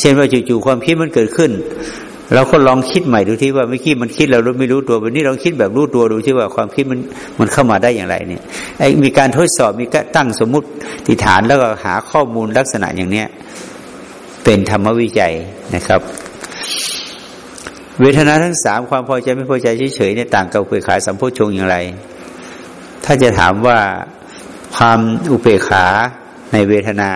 เช่นว่าจู่ๆความคิดมันเกิดขึ้น เราก็ลองคิดใหม่ดูที่ว่าไม่คิดมันคิดเราไม่รู้ตัววันนี้ลองคิดแบบรู้ตัวดูที่ว่าความคิดมันมันเข้ามาได้อย่างไรเนี่ยไอ้มีการทดสอบมีการตั้งสมมติฐานแล้วก็หาข้อมูลลักษณะอย่างเนี้ย เป็นธรรมวิจัยนะครับ เวทนาทั้งสามความพอใจไม่พอใจเฉยๆเนี่ยต่างกับอุเบกขาสัมโพชงอย่างไร ถ้าจะถามว่าความอุเบกขาในเวทนา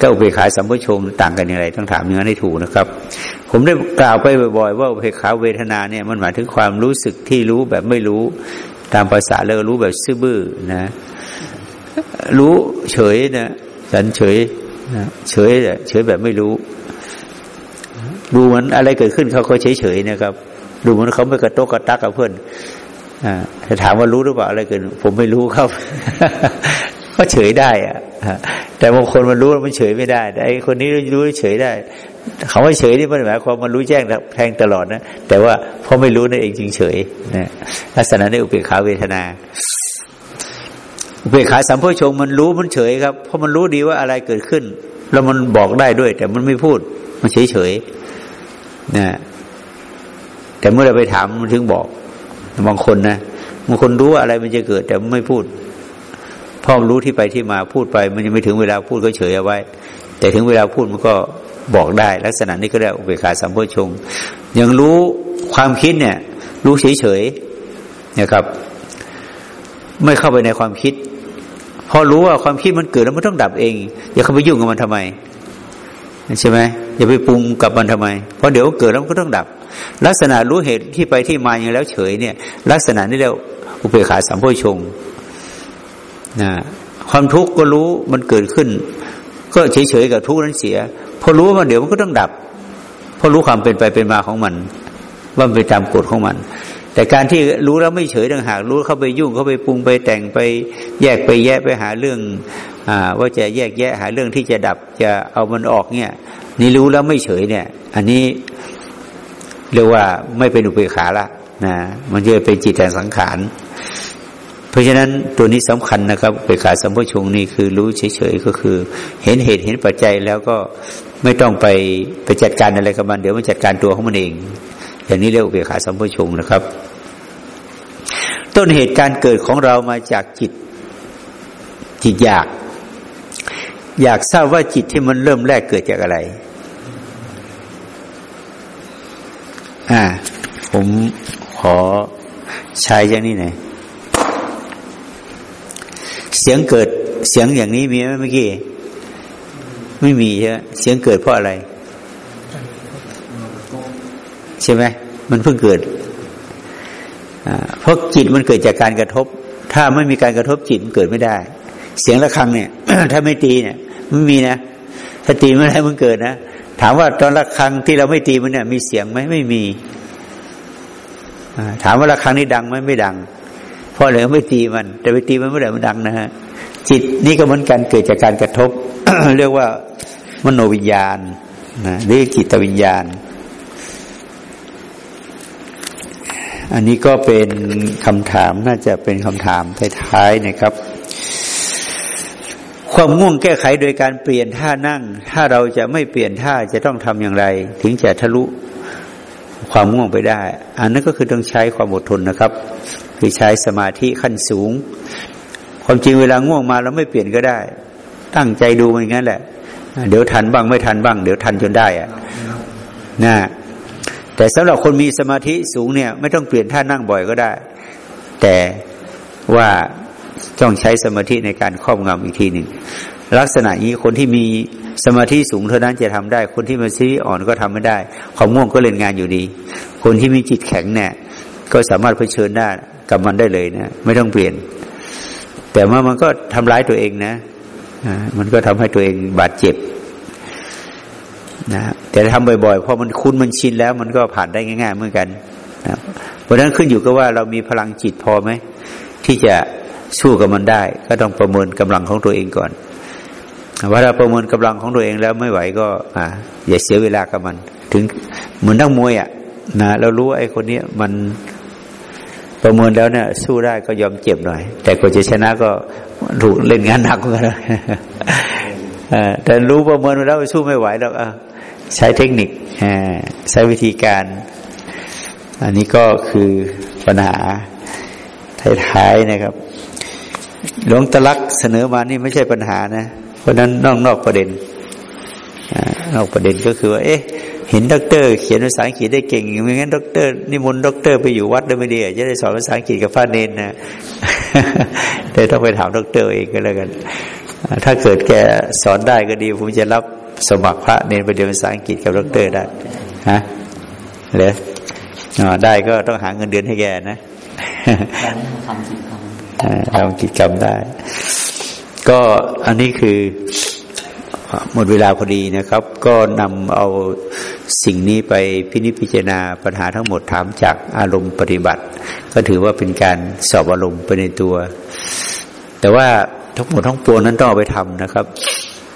กับอุเบกขาสัมโพชงต่างกันอย่างไร ต้องถามอย่างนั้นให้ถูกนะครับ ผมได้กล่าวไปบ่อยๆ ว่าอุเบกขาเวทนาเนี่ยมันหมายถึงความรู้สึกที่รู้แบบไม่รู้ตามภาษาเลยรู้แบบซื่อบื้อนะ รู้เฉยนะฉันเฉย เฉยเฉยแบบไม่รู้ ดูมันอะไรเกิดขึ้นเขาก็เฉยเฉยนะครับ ดูมันเขาไม่กระโตกกระตักกับเพื่อนอ่าถามว่ารู้หรือเปล่าอะไรเกิดผมไม่รู้ครับ ก็เฉยได้อะแต่บางคนมันรู้มันเฉยไม่ได้ไอ้คนนี้รู้เฉยได้เขาว่าเฉยนี่มันหมายความมันรู้แจ้งแทงตลอดนะแต่ว่าพอไม่รู้นั่นเองจึงเฉยนะลักษณะนี้อุเบกขาเวทนา เบกขาสัมโพชงมันรู้มันเฉยครับเพราะมันรู้ดีว่าอะไรเกิดขึ้น แล้วมันบอกได้ด้วย แต่มันไม่พูด มันเฉยเฉยนะแต่เมื่อเราไปถามมันถึงบอกบางคนนะบางคนรู้ว่าอะไรมันจะเกิด แต่มันไม่พูดพ่อรู้ที่ไปที่มาพูดไป มันยังไม่ถึงเวลาพูดก็เฉยเอาไว้ แต่ถึงเวลาพูดมันก็บอกได้ ลักษณะนี้ก็เรียกอุเบกขาสัมโพชงยังรู้ความคิดเนี่ย รู้เฉยเฉยนะครับ ไม่เข้าไปในความคิด พอรู้ว่าความคิดมันเกิดแล้วมันต้องดับเองอย่าเข้าไปยุ่งกับมันทำไมใช่ไหมอย่าไปปรุงกับมันทำไม เพราะเดี๋ยวเกิดแล้วมันก็ต้องดับ ลักษณะรู้เหตุที่ไปที่มาอย่างแล้วเฉยเนี่ย ลักษณะนี้เรียกอุเบกขาสัมโพชงนะความทุกข์ก็รู้มันเกิดขึ้น ก็เฉยๆกับทุกข์นั้นเสีย พอรู้ว่ามันเดี๋ยวมันก็ต้องดับ พอรู้ความเป็นไปเป็นมาของมัน ว่ามันไปตามกฎของมัน แต่การที่รู้แล้วไม่เฉยต่างหาก รู้เข้าไปยุ่งเข้าไปปรุงไปแต่งไปแยกไปแยะไปหาเรื่องอว่าจะแยกแยะหาเรื่องที่จะดับจะเอามันออกเนี่ย นี่รู้แล้วไม่เฉยเนี่ย อันนี้เรียกว่าไม่เป็นอุเบกขาละนะมันจะเป็นจิตแต่สังขาร เพราะฉะนั้นตัวนี้สำคัญนะครับเปขาสัมโพชงนี่คือรู้เฉยๆก็คือ เห็นเหตุเห็นปัจจัยแล้วก็ไม่ต้องไปไปจัดการอะไรกับมัน เดี๋ยวมันจัดการตัวของมันเอง อย่างนี้เรียกเปขาสัมโพชงนะครับ ต้นเหตุการเกิดของเรามาจากจิต จิตอยาก อยากทราบว่าจิตที่มันเริ่มแรกเกิดจากอะไรอ่าผมขอใช้อย่างนี้หน่อยเสียงเกิดเสียงอย่างนี้มีไหมเมื่อกี้ไม่มีใช่ไหมเสียงเกิดเพราะอะไร ใช่ไหมมันเพิ่งเกิดเพราะจิตมันเกิดจากการกระทบ ถ้าไม่มีการกระทบจิตมันเกิดไม่ได้ เสียงะระฆังเนี่ย ถ้าไม่ตีเนี่ยไม่มีนะถ้าตีไม่ได้มันเกิดนะถามว่าตอนระฆังที่เราไม่ตีมันเนี่ย มีเสียงไหมไม่มีถามว่าระฆังนี้ดังไหมไม่ดังเพราะอะไรไม่ตีมัน แต่ไปตีมันเมื่อไหร่มันดังนะฮะจิตนี่ก็เหมือนกันเกิดจากการกระทบ เรียกว่ามโนวิญญาณนะหรือจิตวิญญาณ อันนี้ก็เป็นคำถามน่าจะเป็นคำถามท้ายๆนะครับ ความง่วงแก้ไขโดยการเปลี่ยนท่านั่ง ถ้าเราจะไม่เปลี่ยนท่าจะต้องทำอย่างไร ถึงจะทะลุความง่วงไปได้ อันนั้นก็คือต้องใช้ความอดทนนะครับ คือใช้สมาธิขั้นสูง ความจริงเวลาง่วงมาเราไม่เปลี่ยนก็ได้ ตั้งใจดูมันงั้นแหละ เดี๋ยวทันบ้างไม่ทันบ้าง เดี๋ยวทันจนได้อะนะ แต่สำหรับคนมีสมาธิสูงเนี่ย ไม่ต้องเปลี่ยนท่านั่งบ่อยก็ได้ แต่ว่าต้องใช้สมาธิในการครอบงำอีกทีหนึ่งลักษณะนี้คนที่มีสมาธิสูงเท่านั้นจะทำได้ คนที่มาซีอ่อนก็ทำไม่ได้ ความง่วงก็เล่นงานอยู่ดี คนที่มีจิตแข็งเนี่ย ก็สามารถเผชิญได้กับมันได้เลยนะไม่ต้องเปลี่ยน แต่ว่ามันก็ทำร้ายตัวเองนะมันก็ทำให้ตัวเองบาดเจ็บ นะแต่ทำบ่อยๆพอมันคุ้นมันชินแล้ว มันก็ผ่านได้ง่าย ๆ เหมือนกันนะเพราะนั้นขึ้นอยู่กับว่าเรามีพลังจิตพอไหมที่จะสู้กับมันได้ ก็ต้องประเมินกำลังของตัวเองก่อนว่าเราประเมินกำลังของตัวเองแล้วไม่ไหวก็อ่าอย่าเสียเวลากับมัน ถึงเหมือนนักมวยอะนะเรารู้ไอ้คนนี้มันประเมินแล้วเนี่ยสู้ได้ก็ยอมเจ็บหน่อย แต่กว่าจะชนะก็ถูกเล่นงานหนักเหมือนกันแต่รู้ประเมินแล้วสู้ไม่ไหวแล้ว ใช้เทคนิคใช้วิธีการ อันนี้ก็คือปัญหาท้ายๆนะครับ หลวงตะลักเสนอมานี่ไม่ใช่ปัญหานะ เพราะนั้นนอกนอกประเด็นนอกประเด็นก็คือว่าเอ๊ะเห็นด็อกเตอร์เขียนภาษาอังกฤษได้เก่งอย่างงั้นด็อกเตอร์นิมนต์ด็อกเตอร์ไปอยู่วัดได้ไม่ดีจะได้สอนภาษาอังกฤษกับพระเณรนะแต่ต้องไปถามด็อกเตอร์เองก็แล้วกัน ถ้าเกิดแกสอนได้ก็ดี ผมจะรับ สมัครพระเนนไปเรียนภาษาอังกฤษกับดรได้ฮะเหรอได้ก็ต้องหาเงินเดือนให้แกนะทำกิจกรรมทำกิจกรรมได้ ก็อันนี้คือหมดเวลาพอดีนะครับ ก็นำเอาสิ่งนี้ไปพินิจพิจารณาปัญหาทั้งหมดถามจากอารมณ์ปฏิบัติ ก็ถือว่าเป็นการสอบอารมณ์ไปในตัว แต่ว่าทั้งหมดทั้งปวงนั้นต้องเอาไปทำนะครับ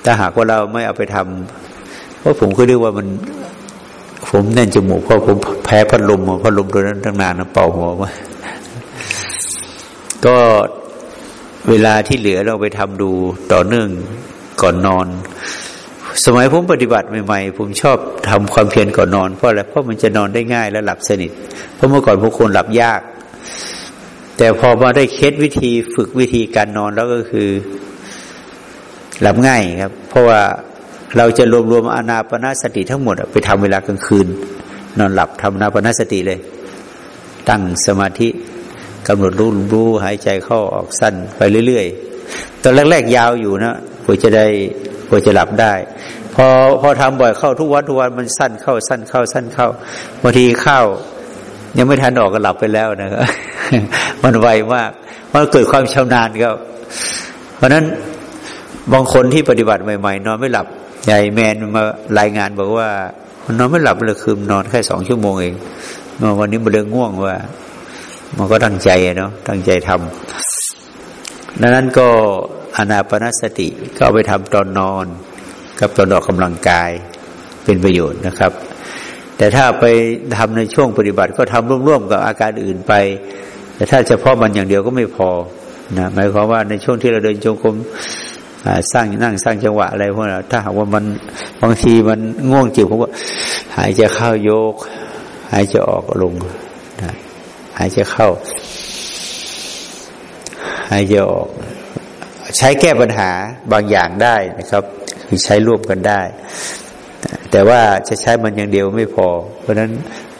ถ้าหากว่าเราไม่เอาไปทำเพราะผมก็เรียกว่ามัน ผมแน่นจมูกเพราะผมแพ้พัดลมพัดลมตัวนั้นตั้งนานนะเป่าหัวมาก็เวลาที่เหลือเราไปทำดูต่อเนื่องก่อนนอน สมัยผมปฏิบัติใหม่ๆผมชอบทำความเพียรก่อนนอนเพราะอะไรเพราะมันจะนอนได้ง่ายและหลับสนิท เพราะเมื่อก่อนพวกคนหลับยาก แต่พอมาได้เคล็ดวิธีฝึกวิธีการนอนแล้วก็คือ หลับง่ายครับ เพราะว่าเราจะรวมรวมอานาปนาสติทั้งหมดไปทำเวลากลางคืน นอนหลับทำนาปนาสติเลย ตั้งสมาธิกำหนดรู้รู้หายใจเข้าออกสั้นไปเรื่อยๆตอนแรกๆยาวอยู่นะเพื่อจะได้เพื่อจะหลับได้ พอพอทำบ่อยเข้าทุกวันทุกวันมันสั้นเข้าสั้นเข้าสั้นเข้าบางทีเข้า ยังไม่ทันออกก็หลับไปแล้วนะครับมันไวมากมันเกิดความชำนาญก็เพราะนั้น บางคนที่ปฏิบัติใหม่ ๆ นอนไม่หลับใหญ่แมนมารายงานบอกว่า มันนอนไม่หลับเลยคืนนอนแค่สองชั่วโมงเองวันนี้มันเรื่องง่วงว่า มันก็ตั้งใจเนาะตั้งใจทำดังนั้นก็อนาปนสติก็เอาไปทำตอนนอน กับตอนออกกำลังกายเป็นประโยชน์นะครับ แต่ถ้าไปทำในช่วงปฏิบัติก็ทำร่วมๆกับอาการอื่นไป แต่ถ้าเฉพาะมันอย่างเดียวก็ไม่พอนะหมายความว่าในช่วงที่เราเดินจงกรม สร้างนั่งสร้างจังหวะอะไรพวกนั้นถ้าหากว่ามันบางทีมันง่วงจิ๋วผมว่าหายใจเข้าโยก หายใจออกลงหายใจเข้า หายใจออก ใช้แก้ปัญหาบางอย่างได้นะครับคือใช้ร่วมกันได้ แต่ว่าจะใช้มันอย่างเดียวไม่พอ เพราะนั้น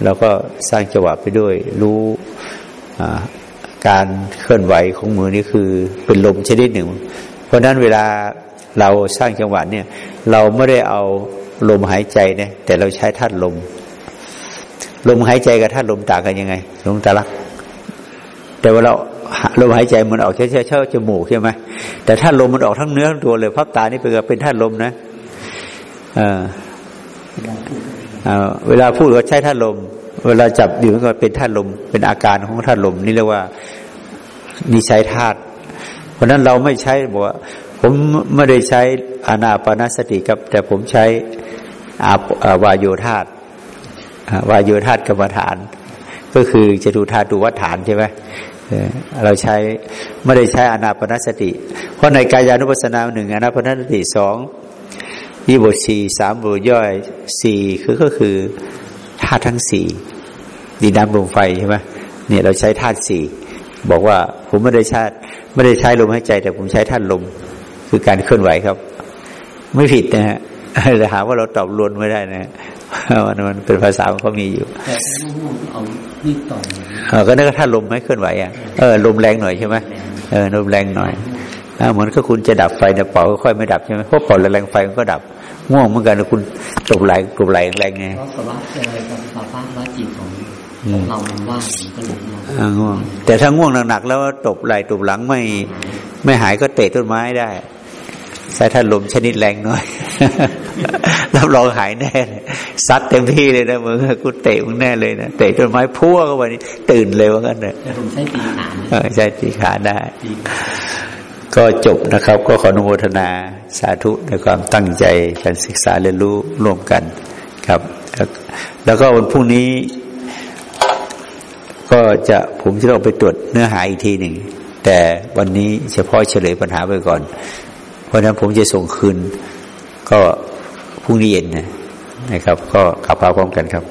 เราก็สร้างจังหวะไปด้วย รู้การเคลื่อนไหวของมือนี่คือเป็นลมชนิดหนึ่ง เพราะนั้นเวลาเราสร้างจังหวะเนี่ย เราไม่ได้เอาลมหายใจเนี่ยแต่เราใช้ธาตุลม ลมหายใจกับธาตุลมต่างกันยังไงลมตะลัก แต่ว่าเราลมหายใจมันออกแค่เช่าจมูกใช่ไหมแต่ถ้าลมมันออกทั้งเนื้อทั้งตัวเลยพับตานี่เป็นเป็นธาตุลมนะเออเวลาพูดก็ใช้ธาตุลม เวลาจับดื่มก็เป็นธาตุลม เป็นอาการของธาตุลม นี่เรียกว่านี่ใช้ธาตุ ราะนั้นเราไม่ใช้บอกว่าผมไม่ได้ใช้อานาปนาสติครับ แต่ผมใช้อาวายโยธาตวายโยธาตกรรมฐาน ก็คือจะดูธาตุวัฏฐานใช่ไหมเราใช้ไม่ได้ใช้อนาปนสติ เพราะในกายานุปัสสนาหนึ่งอนาปนสติสองยี่บทสี่สามบทย่อยสี่คือก็คือธาตุทั้งสี่ดินน้ำลมไฟใช่ไหมเนี่ยเราใช้ธาตุสี่ บอกว่าผมไม่ได้ใช้ไม่ได้ใช้ลมหายใจ แต่ผมใช้ธาตุลม คือการเคลื่อนไหวครับ ไม่ผิดนะฮะแต่หาว่าเราตอบลวนไม่ได้นะมันมันเป็นภาษาเขามีอยู่แต่เอานี่ต่อยเออก็นึกว่าถ้าลมไม่เคลื่อนไหวอะเออลมแรงหน่อยใช่ไหมเออลมแรงหน่อยเหมือนก็คุณจะดับไฟเนี่ยเป่าค่อยไม่ดับใช่ไหมเพราะเป่าแรงไฟมันก็ดับง่วงเหมือนกันคุณตบไหลตบไหลแรงไงเพราะว่าอะไรกับภาวะว่าจิตของเรามันว่างก็เลย ง่วง แต่ถ้าง่วงหนักๆแล้วตบไหลตบหลังไม่ไม่หายก็เตะต้นไม้ได้ใช้ถ้าลมชนิดแรงหน่อยรับรองหายแน่ซัดเต็มที่เลยนะมึงกูเตะมึงแน่เลยนะเตะต้นไม้พั่วเข้าไปนี่ตื่นเลยว่ากันเลยแต่ผมใช้ตีขาใช้ตีขาได้ ก็จบนะครับ ก็ขออนุโมทนาสาธุในความตั้งใจการศึกษาเรียนรู้ร่วมกันครับ แล้วก็วันพรุ่งนี้ ก็จะผมจะต้องไปตรวจเนื้อหาอีกทีหนึ่ง แต่วันนี้เฉพาะเฉลยปัญหาไปก่อน เพราะฉะนั้นผมจะส่งคืน ก็พรุ่งนี้เย็นนะครับ ก็ขับพาพร้อมกันครับ